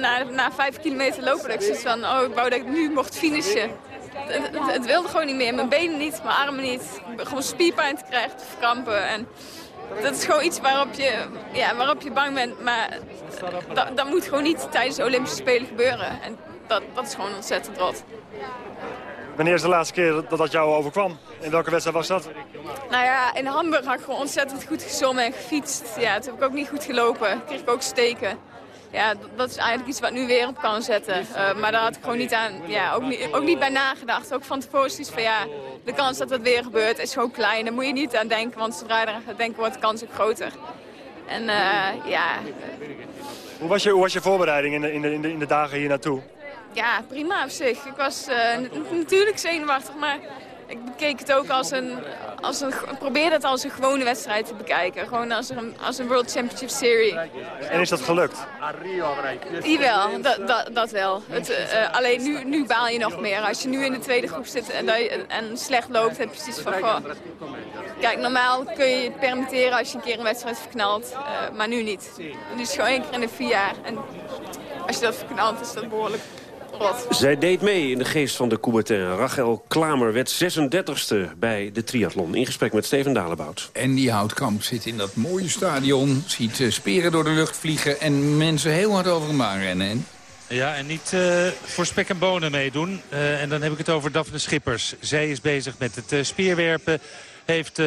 na, na vijf kilometer lopen, dat ik zoiets van, oh, ik wou dat ik nu mocht finishen. Het, het, wilde gewoon niet meer. Mijn benen niet, mijn armen niet. Gewoon spierpijn te krijgen, te verkrampen. En dat is gewoon iets waarop je, ja, waarop je bang bent. Maar dat, dat moet gewoon niet tijdens de Olympische Spelen gebeuren. En dat, dat is gewoon ontzettend rot. Wanneer is de laatste keer dat dat jou overkwam? In welke wedstrijd was dat? Nou ja, in Hamburg had ik gewoon ontzettend goed gezommen en gefietst. Ja, toen heb ik ook niet goed gelopen. kreeg ik ook steken. Ja, dat is eigenlijk iets wat nu weer op kan zetten. Uh, maar daar had ik gewoon niet aan, ja, ook niet, ook niet bij nagedacht. Ook van tevoren is van ja, de kans dat dat weer gebeurt is gewoon klein. Daar moet je niet aan denken, want zodra je eraan gaat denken wordt de kans ook groter. En uh, ja... Hoe was je, hoe was je voorbereiding in de, in, de, in, de, in de dagen hier naartoe? Ja, prima op zich. Ik was uh, natuurlijk zenuwachtig, maar ik bekeek het ook als een, als een... probeer het als een gewone wedstrijd te bekijken. Gewoon als een, als een World Championship Series. En is dat gelukt? Jawel, dat, dat, dat wel. Het, uh, alleen nu, nu baal je nog meer. Als je nu in de tweede groep zit en, en slecht loopt, heb je precies van... Goh, kijk, normaal kun je het permitteren als je een keer een wedstrijd verknalt. Uh, maar nu niet. Nu is het gewoon één keer in de vier jaar. En als je dat verknalt, is dat behoorlijk zij deed mee in de geest van de Coubertin. Rachel Klamer werd 36e bij de triathlon. In gesprek met Steven Dalebout. En die Houtkamp zit in dat mooie stadion. Ziet eh, speren door de lucht vliegen en mensen heel hard over hem aanrennen. Ja, en niet uh, voor spek en bonen meedoen. Uh, en dan heb ik het over Daphne Schippers. Zij is bezig met het uh, speerwerpen. Heeft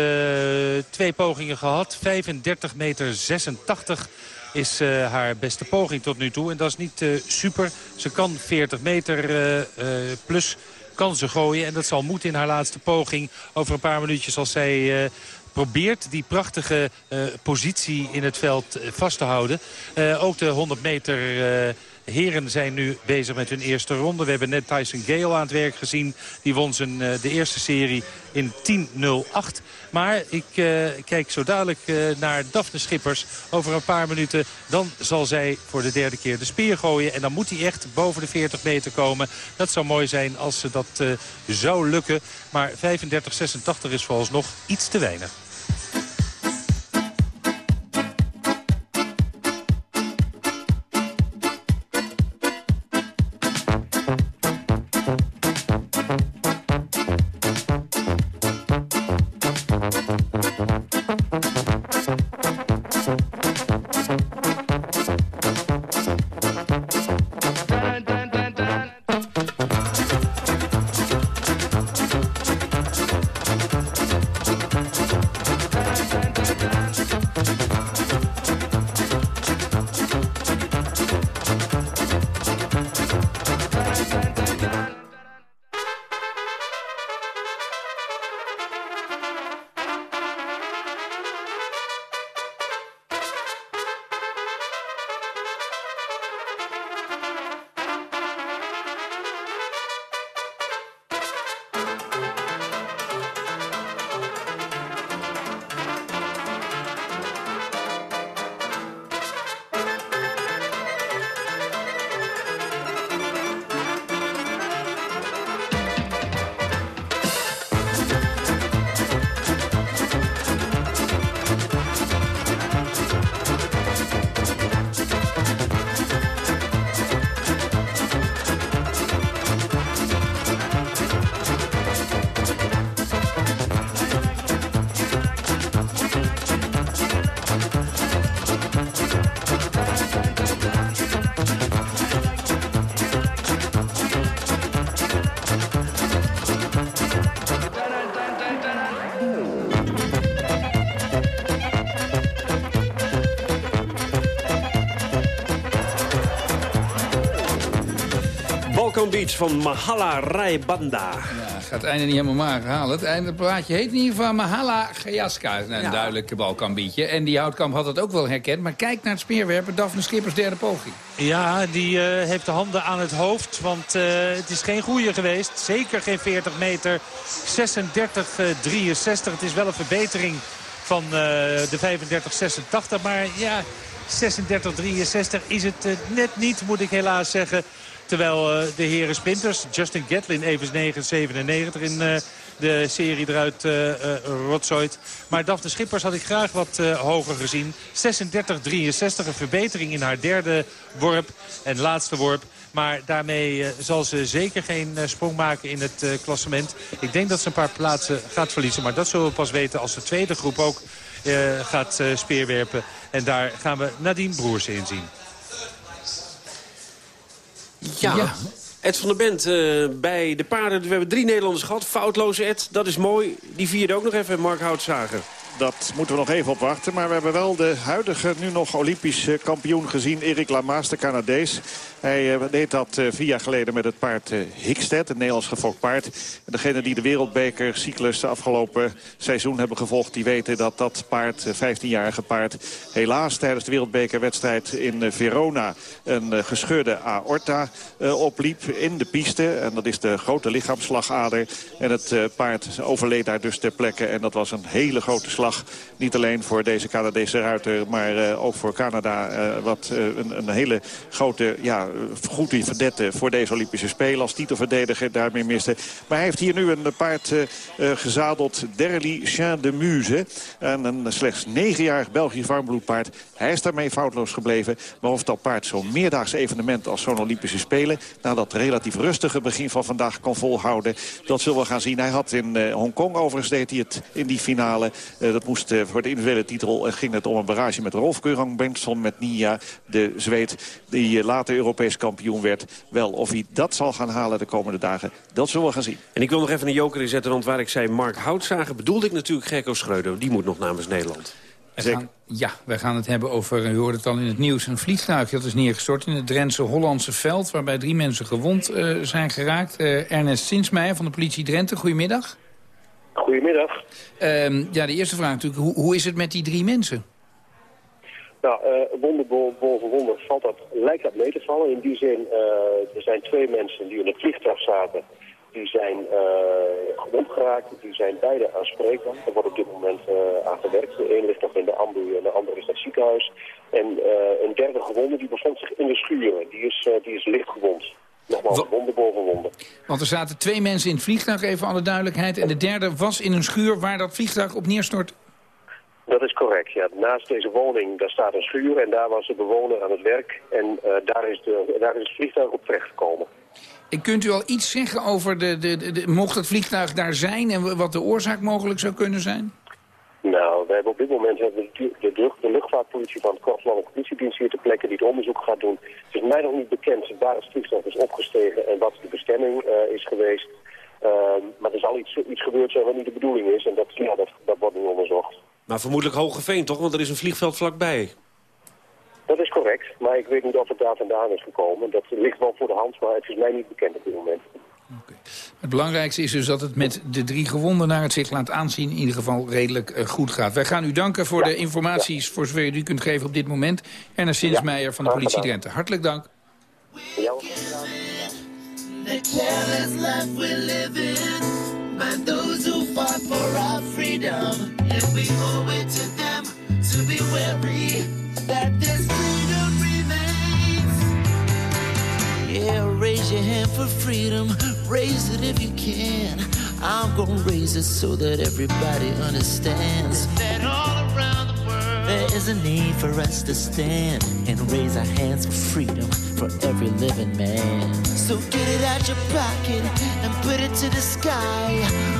twee pogingen gehad. 35 meter 86 is uh, haar beste poging tot nu toe. En dat is niet uh, super. Ze kan 40 meter uh, plus kan ze gooien. En dat zal moeten in haar laatste poging. Over een paar minuutjes als zij probeert die prachtige positie in het veld vast te houden. ook de 100 meter heren zijn nu bezig met hun eerste ronde. We hebben net Tyson Gale aan het werk gezien. Die won zijn, de eerste serie in 10.08. Maar ik uh, kijk zo dadelijk uh, naar Daphne Schippers. Over een paar minuten dan zal zij voor de derde keer de speer gooien. En dan moet hij echt boven de 40 meter komen. Dat zou mooi zijn als ze dat zou lukken. Maar 35-86 is vooralsnog iets te weinig. Balkan Beach van Mahala Raibanda. Ja, gaat het einde niet helemaal maar halen. Het einde plaatje heet in ieder geval Mahala Gajaska. Een ja. duidelijke Balkanbietje. En die Houtkamp had het ook wel herkend. Maar kijk naar het speerwerpen. Daphne Skippers derde poging. Ja, die uh, heeft de handen aan het hoofd. Want uh, het is geen goede geweest. Zeker geen 40 meter. 36, uh, 63. Het is wel een verbetering van uh, de 35, 86. Maar ja, 36, 63 is het net niet, moet ik helaas zeggen. Terwijl uh, de heren sprinters, Justin Gatlin even 9,97 in uh, de serie eruit uh, rotzooit. Maar Daphne Schippers had ik graag wat hoger gezien. 36-63, een verbetering in haar derde worp en laatste worp. Maar daarmee zal ze zeker geen sprong maken in het klassement. Ik denk dat ze een paar plaatsen gaat verliezen. Maar dat zullen we pas weten als de tweede groep ook gaat speerwerpen. En daar gaan we Nadine Broers in zien. Ja. Ed van der Bent uh, bij de paarden. We hebben drie Nederlanders gehad. Foutloze Ed, dat is mooi. Die vierde ook nog even, Mark Houtzager. Dat moeten we nog even op wachten. Maar we hebben wel de huidige, nu nog Olympisch kampioen gezien. Erik Lamaas, de Canadees. Hij uh, deed dat uh, vier jaar geleden met het paard uh, Hickstead, een Nederlands gefokt paard. En degene die de wereldbekercyclus de afgelopen seizoen hebben gevolgd... die weten dat dat paard, 15-jarige paard, helaas tijdens de wereldbekerwedstrijd in Verona... een gescheurde aorta opliep in de piste. En dat is de grote lichaamsslagader. En het paard overleed daar dus ter plekke. En dat was een hele grote slag. Niet alleen voor deze Canadese ruiter, maar ook voor Canada. wat een, een hele grote... Ja, goed die verdette voor deze Olympische Spelen. Als titelverdediger daarmee miste. Maar hij heeft hier nu een paard uh, gezadeld. Derly Chien de Muse. En een slechts negenjarig Belgisch warmbloedpaard. Hij is daarmee foutloos gebleven. Maar of dat paard zo'n meerdaags evenement als zo'n Olympische Spelen... na dat relatief rustige begin van vandaag kan volhouden... dat zullen we gaan zien. Hij had in uh, Hongkong overigens deed hij het in die finale. Dat moest voor de individuele titel ging het om een barrage met Rolf Bengtson... met Nia, de Zweed, die later Europees Europees kampioen werd. Wel, of hij dat zal gaan halen de komende dagen, dat zullen we gaan zien. En ik wil nog even een joker inzetten, want waar ik zei Mark Houtzagen... bedoelde ik natuurlijk Gerco Schreuder. Die moet nog namens Nederland. Gaan, ja, wij gaan het hebben over, u hoorde het al in het nieuws... een vliegtuig dat is neergestort in het Drentse Hollandse veld... waarbij drie mensen gewond uh, zijn geraakt. Uh, Ernest Sinsmeijer van de politie Drenthe, goedemiddag. Goedemiddag. Uh, ja, de eerste vraag natuurlijk, hoe, hoe is het met die drie mensen? Nou, uh, wonder boven wonder valt dat, lijkt dat mee te vallen. In die zin, uh, er zijn twee mensen die in het vliegtuig zaten. Die zijn uh, gewond geraakt. Die zijn beide aanspreekbaar. Er wordt op dit moment aan gewerkt. De een ligt nog in de ambu en de andere is naar het ziekenhuis. En een derde gewonde die bevond zich in de schuren. Die is, die is licht gewond. Nogmaals, wonder boven wonder. Want er zaten twee mensen in het vliegtuig, even alle duidelijkheid. En de derde was in een schuur waar dat vliegtuig op neerstort. Dat is correct, ja. Naast deze woning daar staat een schuur en daar was de bewoner aan het werk. En uh, daar, is de, daar is het vliegtuig op terechtgekomen. En kunt u al iets zeggen over, de, de, de, mocht het vliegtuig daar zijn en wat de oorzaak mogelijk zou kunnen zijn? Nou, we hebben op dit moment hebben de, de, de luchtvaartpolitie van het Korpslandelijke Politiedienst hier ter plekke die het onderzoek gaat doen. Het is mij nog niet bekend waar het vliegtuig is opgestegen en wat de bestemming uh, is geweest. Uh, maar er zal iets, iets gebeurd zijn wat niet de bedoeling is en dat, ja, dat, dat wordt nu onderzocht. Maar vermoedelijk Hogeveen toch, want er is een vliegveld vlakbij. Dat is correct, maar ik weet niet of het daar vandaan is gekomen. Dat ligt wel voor de hand, maar het is mij niet bekend op dit moment. Okay. Het belangrijkste is dus dat het met de drie gewonden naar het zich laat aanzien... in ieder geval redelijk uh, goed gaat. Wij gaan u danken voor ja. de informaties, ja. voor zover u die kunt geven op dit moment. Erna Sinsmeijer ja. van de politie Drenthe. Hartelijk dank. Ja, by those who fought for our freedom. And we owe it to them to be wary that this freedom remains. Yeah, raise your hand for freedom. Raise it if you can. I'm gonna raise it so that everybody understands that all there is a need for us to stand and raise our hands for freedom for every living man. So get it out your pocket and put it to the sky.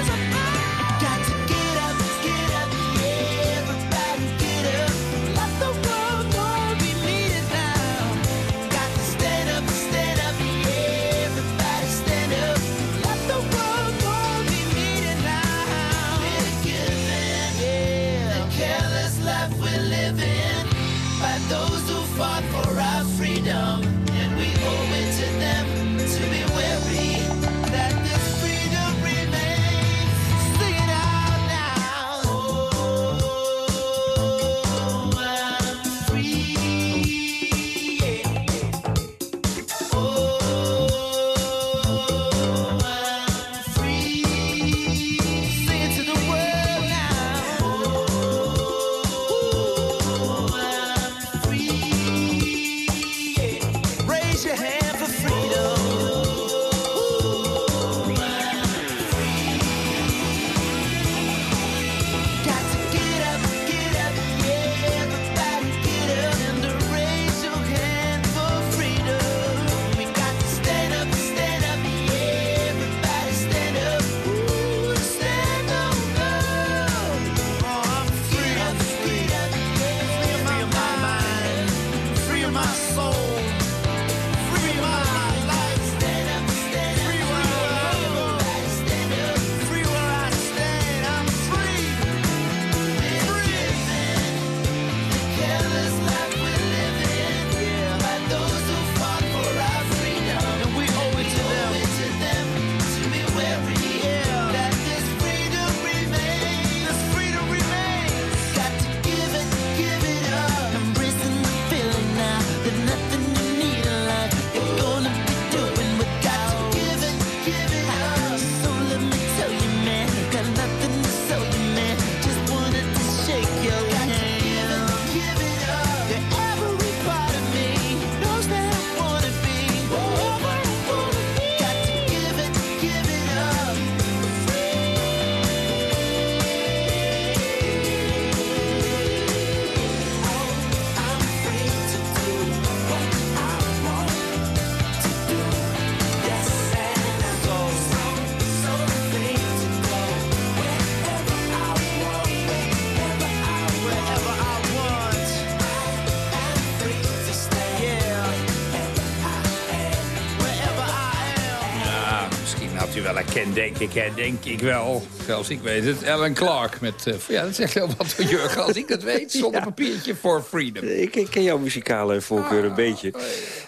herkent, denk ik. Hè? Denk ik wel. Als ik weet het. Ellen Clark met... eh, ja, dat zegt heel wat voor Jurgen. Als ik het weet, zonder papiertje for freedom. Ik ken- ken jouw muzikale voorkeur een beetje.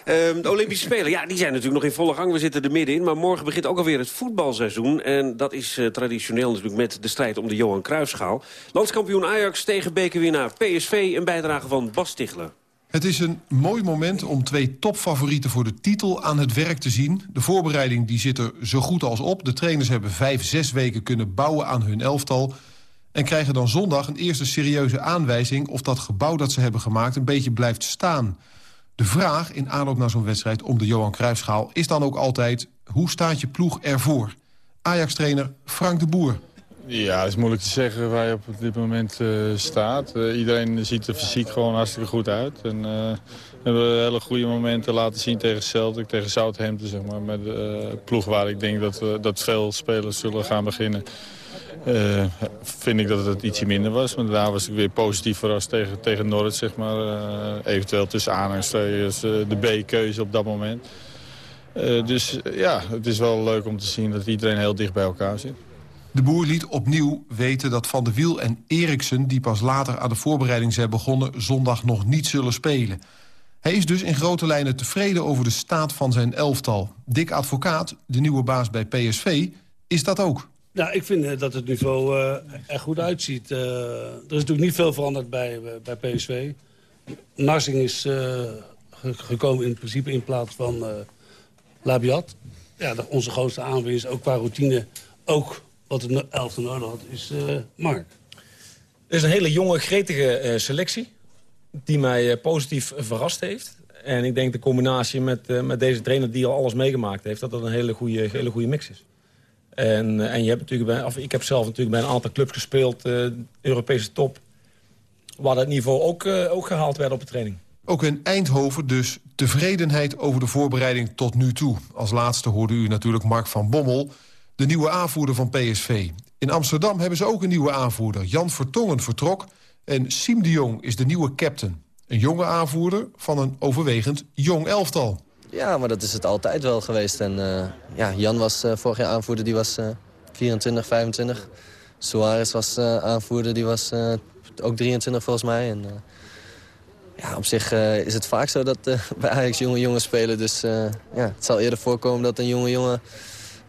Ehm, de Olympische Spelen, ja, die zijn natuurlijk nog in volle gang. We zitten er middenin. Maar morgen begint ook alweer het voetbalseizoen. En dat is eh, traditioneel natuurlijk met de strijd om de Johan Cruijffschaal. Landskampioen Ajax tegen bekerwinnaar PSV. Een bijdrage van Bas Stigler. Het is een mooi moment om twee topfavorieten voor de titel aan het werk te zien. De voorbereiding die zit er zo goed als op. De trainers hebben vijf, zes weken kunnen bouwen aan hun elftal... en krijgen dan zondag een eerste serieuze aanwijzing... of dat gebouw dat ze hebben gemaakt een beetje blijft staan. De vraag in aanloop naar zo'n wedstrijd om de Johan Cruijffschaal... is dan ook altijd, hoe staat je ploeg ervoor? Ajax-trainer Frank de Boer. Ja, het is moeilijk te zeggen waar je op dit moment eh, staat. Eh, iedereen ziet er fysiek gewoon hartstikke goed uit. En, eh, we hebben hele goede momenten laten zien tegen Celtic, tegen Southampton. Zeg maar, met eh ploeg waar ik denk dat, dat veel spelers zullen gaan beginnen. Vind ik dat het ietsje minder was. Maar daarna was ik weer positief verrast tegen, tegen Norwich. Zeg maar. Eventueel tussen aanhalingstekens eh, de B-keuze op dat moment. Dus ja, het is wel leuk om te zien dat iedereen heel dicht bij elkaar zit. De boer liet opnieuw weten dat Van der Wiel en Eriksen... die pas later aan de voorbereiding zijn begonnen... zondag nog niet zullen spelen. Hij is dus in grote lijnen tevreden over de staat van zijn elftal. Dick Advocaat, de nieuwe baas bij PSV, is dat ook. Ja, ik vind eh, dat het niveau eh, er goed uitziet. Eh, er is natuurlijk niet veel veranderd bij, bij PSV. Narsing is ge- gekomen in principe in plaats van Labiat. Ja, onze grootste aanwinst, ook qua routine, ook wat het elfte nodig had, is eh, Mark. Het is een hele jonge, gretige eh, selectie. Die mij eh, positief verrast heeft. En ik denk de combinatie met, eh, met deze trainer die al alles meegemaakt heeft... dat dat een hele goede, hele goede mix is. En, en je hebt natuurlijk bij, of ik heb zelf natuurlijk bij een aantal clubs gespeeld... eh, Europese top, waar dat niveau ook, ook gehaald werd op de training. Ook in Eindhoven dus tevredenheid over de voorbereiding tot nu toe. Als laatste hoorde u natuurlijk Mark van Bommel, de nieuwe aanvoerder van PSV. In Amsterdam hebben ze ook een nieuwe aanvoerder. Jan Vertongen vertrok en Siem de Jong is de nieuwe captain. Een jonge aanvoerder van een overwegend jong elftal. Ja, maar dat is het altijd wel geweest. En eh, ja, Jan was eh, vorig jaar aanvoerder, die was eh 24, 25. Suarez was eh, aanvoerder, die was ook 23 volgens mij. En, ja, op zich is het vaak zo dat bij Ajax jonge jongens spelen. Dus ja, het zal eerder voorkomen dat een jonge jongen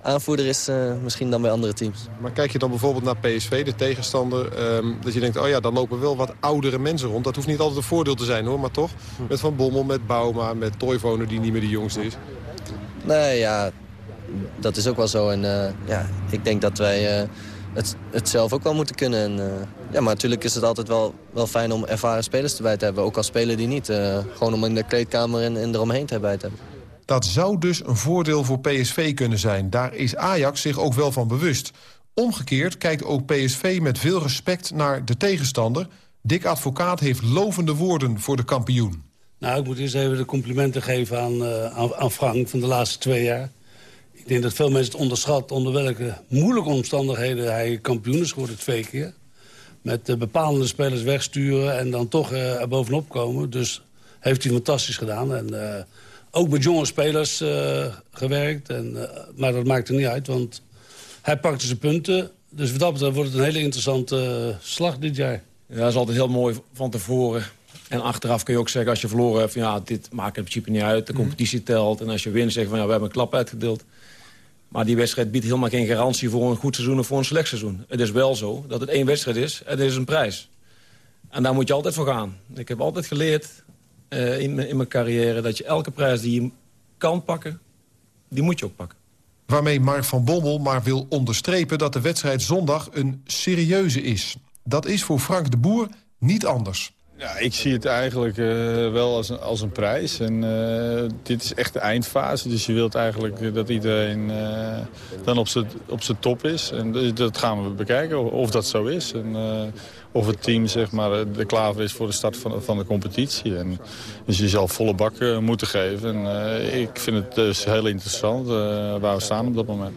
aanvoerder is, eh, misschien dan bij andere teams. Maar kijk je dan bijvoorbeeld naar PSV, de tegenstander... ehm, dat je denkt, oh ja, dan lopen wel wat oudere mensen rond. Dat hoeft niet altijd een voordeel te zijn, hoor. Maar toch, met Van Bommel, met Bouma, met Toivonen... die niet meer de jongste is. Nee, ja, dat is ook wel zo. En eh, ja, ik denk dat wij eh, het, het zelf ook wel moeten kunnen. En, ja, maar natuurlijk is het altijd wel, wel fijn om ervaren spelers erbij te hebben. Ook al spelen die niet. gewoon om in de kleedkamer en, en eromheen erbij te hebben. Dat zou dus een voordeel voor PSV kunnen zijn. Daar is Ajax zich ook wel van bewust. Omgekeerd kijkt ook PSV met veel respect naar de tegenstander. Dick Advocaat heeft lovende woorden voor de kampioen. Nou, ik moet eerst even de complimenten geven aan, eh, aan, aan Frank van de laatste twee jaar. Ik denk dat veel mensen het onderschatten onder welke moeilijke omstandigheden hij kampioen is geworden twee keer. Met eh, bepalende spelers wegsturen en dan toch eh, er bovenop komen. Dus heeft hij fantastisch gedaan. En eh, ook met jonge spelers eh, gewerkt. En, eh, maar dat maakt er niet uit, want hij pakte zijn punten. Dus wat dat betreft wordt het een hele interessante eh, slag dit jaar. Ja, dat is altijd heel mooi van tevoren. En achteraf kun je ook zeggen, als je verloren hebt... Van, ja, dit maakt in principe niet uit, de competitie telt. En als je wint, zeg van, ja, we hebben een klap uitgedeeld. Maar die wedstrijd biedt helemaal geen garantie voor een goed seizoen... of voor een slecht seizoen. Het is wel zo dat het één wedstrijd is, het is een prijs. En daar moet je altijd voor gaan. Ik heb altijd geleerd eh, in, mijn- in mijn carrière... dat je elke prijs die je kan pakken, die moet je ook pakken. Waarmee Mark van Bommel maar wil onderstrepen dat de wedstrijd zondag een serieuze is. Dat is voor Frank de Boer niet anders. Ja, ik zie het eigenlijk eh, wel als een, als een prijs. En eh, dit is echt de eindfase. Dus je wilt eigenlijk dat iedereen eh, dan op zijn op zijn top is. En dat gaan we bekijken of dat zo is. En eh, of het team zeg maar, eh, er klaar voor is voor de start van, de competitie. En, dus je zal volle bak eh, moeten geven. En eh, ik vind het dus heel interessant eh, waar we staan op dat moment.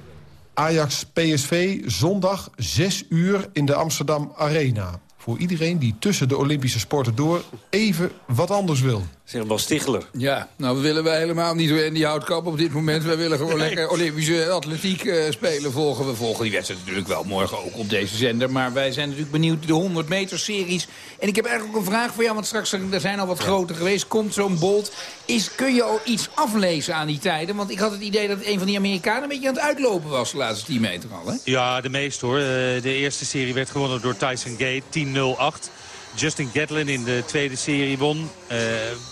Ajax PSV zondag 6 uur in de Amsterdam Arena. Voor iedereen die tussen de Olympische sporten door even wat anders wil. Zeg Bas Stichler. Ja, nou we willen wij helemaal niet Andy Houtkap op dit moment. Wij willen gewoon Nee. lekker Olympische atletiek eh, spelen. Volgen we volgen die wedstrijd natuurlijk wel morgen ook op deze zender. Maar wij zijn natuurlijk benieuwd de 100 meter series. En ik heb eigenlijk ook een vraag voor jou, want straks er zijn al wat groter geweest. Komt zo'n bolt. Is, kun je al iets aflezen aan die tijden? Want ik had het idee dat een van die Amerikanen een beetje aan het uitlopen was de laatste 10 meter al. Hè? Ja, de meest hoor. Eh, De eerste serie werd gewonnen door Tyson Gate, 10-0-8. Justin Gatlin in de tweede serie won. Eh,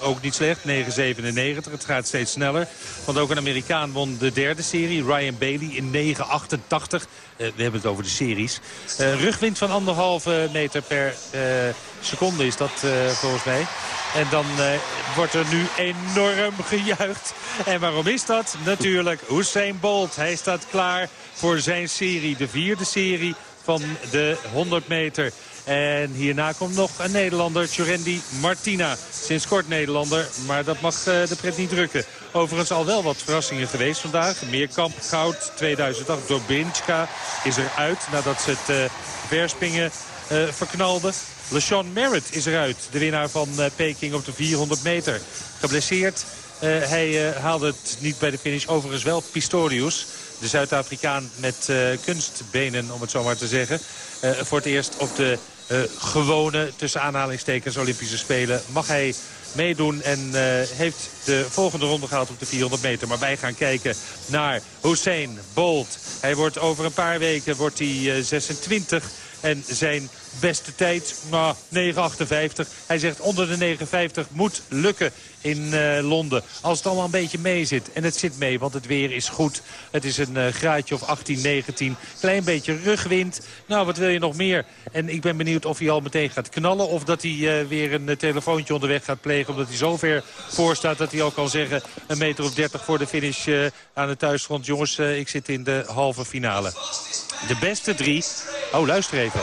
ook niet slecht, 9-97. Het gaat steeds sneller. Want ook een Amerikaan won de derde serie. Ryan Bailey in 9-88. Eh, we hebben het over de series. Eh, rugwind van anderhalve meter per seconde is dat volgens mij. En dan wordt er nu enorm gejuicht. En waarom is dat? Natuurlijk Usain Bolt. Hij staat klaar voor zijn serie. De vierde serie van de 100 meter. En hierna komt nog een Nederlander, Tjurendi Martina. Sinds kort Nederlander, maar dat mag eh, de pret niet drukken. Overigens al wel wat verrassingen geweest vandaag. Meerkamp goud 2008 door Binchka is eruit nadat ze het eh, verspringen eh, verknalde. LeSean Merritt is eruit, de winnaar van Peking op de 400 meter. Geblesseerd. Hij haalde het niet bij de finish. Overigens wel Pistorius, de Zuid-Afrikaan met eh, kunstbenen, om het zo maar te zeggen. Eh, voor het eerst op de eh, gewone, tussen aanhalingstekens, Olympische Spelen mag hij meedoen. En heeft de volgende ronde gehaald op de 400 meter. Maar wij gaan kijken naar Hussein Bolt. Hij wordt over een paar weken wordt hij, eh, 26. En zijn beste tijd, nou, 9,58. Hij zegt onder de 9,50 moet lukken in eh, Londen. Als het allemaal een beetje mee zit. En het zit mee, want het weer is goed. Het is een eh, graadje of 18, 19. Klein beetje rugwind. Nou, wat wil je nog meer? En ik ben benieuwd of hij al meteen gaat knallen... of dat hij eh, weer een telefoontje onderweg gaat plegen... omdat hij zo ver voor staat dat hij al kan zeggen... een meter of 30 voor de finish aan het thuisgrond. Jongens, ik zit in de halve finale. De beste drie... Oh, luister even.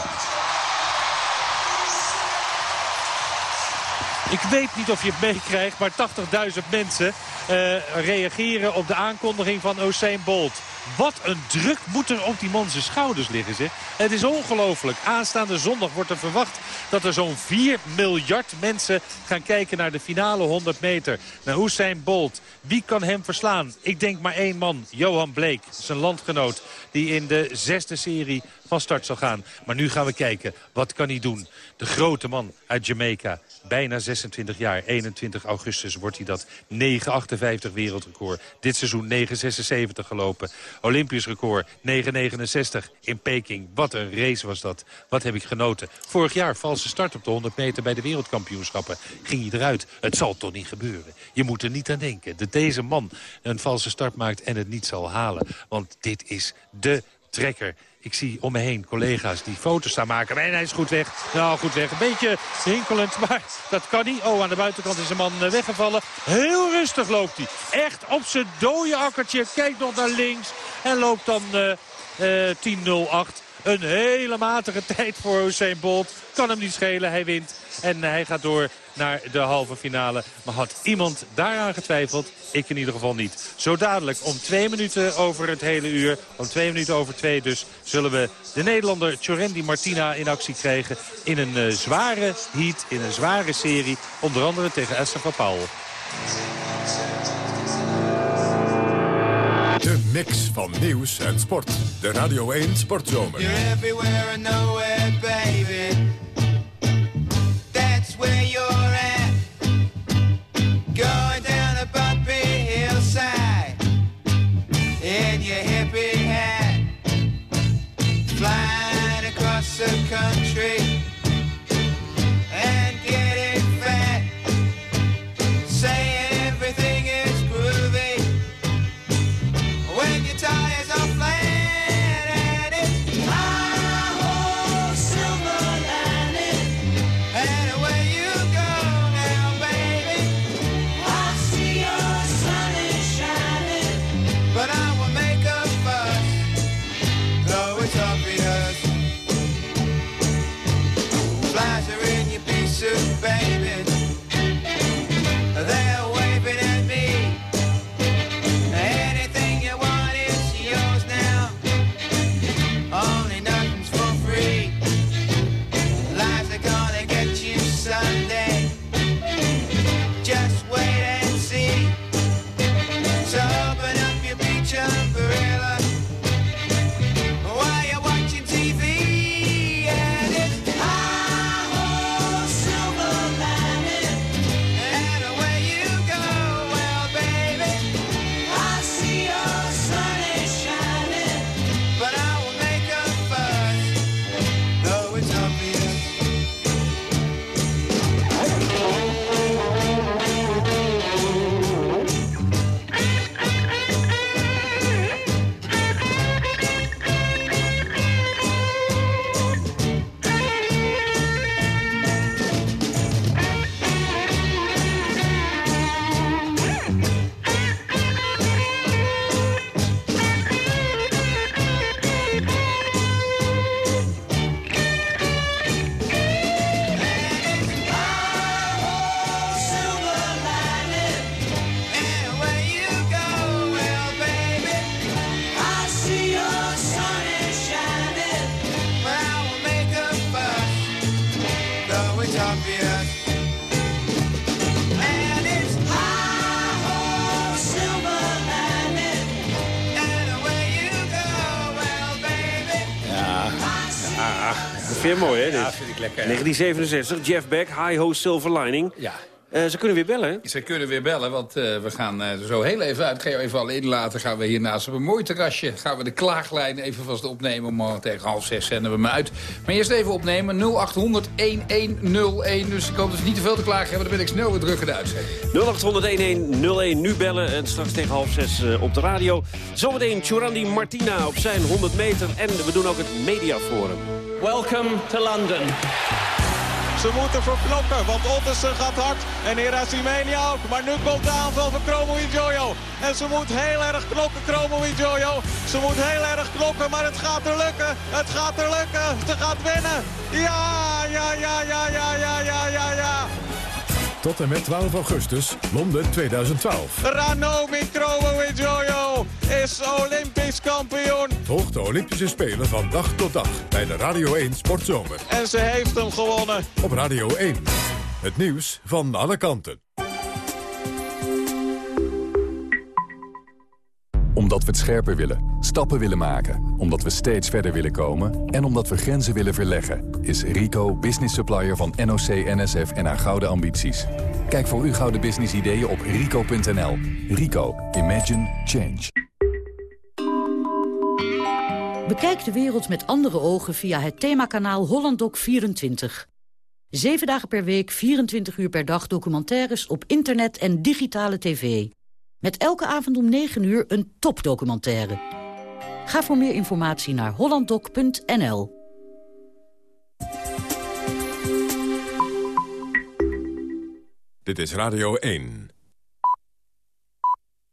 Ik weet niet of je het meekrijgt, maar 80.000 mensen eh, reageren op de aankondiging van Usain Bolt. Wat een druk moet er op die man zijn schouders liggen, zeg. Het is ongelooflijk. Aanstaande zondag wordt er verwacht dat er zo'n 4 miljard mensen gaan kijken naar de finale 100 meter. Naar Usain Bolt. Wie kan hem verslaan? Ik denk maar één man, Johan Bleek, zijn landgenoot, die in de zesde serie start zal gaan. Maar nu gaan we kijken, wat kan hij doen? De grote man uit Jamaica, bijna 26 jaar, 21 augustus wordt hij dat. 9,58 wereldrecord. Dit seizoen 9,76 gelopen. Olympisch record 9,69 in Peking. Wat een race was dat. Wat heb ik genoten. Vorig jaar valse start op de 100 meter bij de wereldkampioenschappen. Ging hij eruit. Het zal toch niet gebeuren. Je moet er niet aan denken dat deze man een valse start maakt en het niet zal halen. Want dit is de trekker. Ik zie om me heen collega's die foto's staan maken. En hij is goed weg. Nou, goed weg. Een beetje hinkelend, maar dat kan niet. Oh, aan de buitenkant is een man eh, weggevallen. Heel rustig loopt hij. Echt op zijn dode akkertje. Kijkt nog naar links. En loopt dan eh eh 10.08. Een hele matige tijd voor Usain Bolt. Kan hem niet schelen, hij wint. En hij gaat door naar de halve finale. Maar had iemand daaraan getwijfeld? Ik in ieder geval niet. Zo dadelijk om twee minuten over het hele uur, om twee minuten over twee dus... zullen we de Nederlander Tjorendi Martina in actie krijgen... in een eh, zware heat, in een zware serie. Onder andere tegen Esther van. De mix van nieuws en sport. De Radio 1 Sportzomer. You're everywhere and nowhere, baby. That's where you're at. Going down a bumpy hillside in your hat. Flying across the country mooi, hè? Ja, vind ik lekker. 1967, Jeff Beck, High Ho Silver Lining. Ja. Eh, ze kunnen weer bellen, hè? Ze kunnen weer bellen, want eh, we gaan eh, zo heel even uit. Ik ga je even al inlaten. Gaan we hiernaast op een mooi terrasje. Gaan we de klaaglijn even vast opnemen. Om eh, tegen half zes zenden we hem uit. Maar eerst even opnemen. 0800 1101. Dus ik hoop dat ze niet te veel te klagen hebben. Dan ben ik snel weer druk in de uitzending. 0800-1101 nu bellen. En straks tegen half zes op de radio. Zometeen Churandi Martina op zijn 100 meter. En we doen ook het mediaforum. Welcome to London. Ze moeten verknokken, want Ottersen gaat hard. En Herasimenia ook. Maar nu komt de aanval van Chromo Jojo. En ze moet heel erg knokken, Chromo Jojo. Ze moet heel erg knokken, maar het gaat er lukken. Het gaat er lukken. Ze gaat winnen. Ja, ja, ja, ja, ja, ja, ja, ja, ja. Tot en met 12 augustus, Londen 2012. Ranomi Chromo Jojo is Olympisch kampioen. Volg de Olympische Spelen van dag tot dag bij de Radio 1 Sportzomer. En ze heeft hem gewonnen. Op Radio 1. Het nieuws van alle kanten. Omdat we het scherper willen, stappen willen maken, omdat we steeds verder willen komen... en omdat we grenzen willen verleggen, is Rico business supplier van NOC, NSF en haar gouden ambities. Kijk voor uw gouden business ideeën op rico.nl. Rico, Imagine Change. Bekijk de wereld met andere ogen via het themakanaal HollandDoc24. Zeven dagen per week, 24 uur per dag documentaires op internet en digitale tv. Met elke avond om 9 uur een topdocumentaire. Ga voor meer informatie naar hollanddoc.nl. Dit is Radio 1.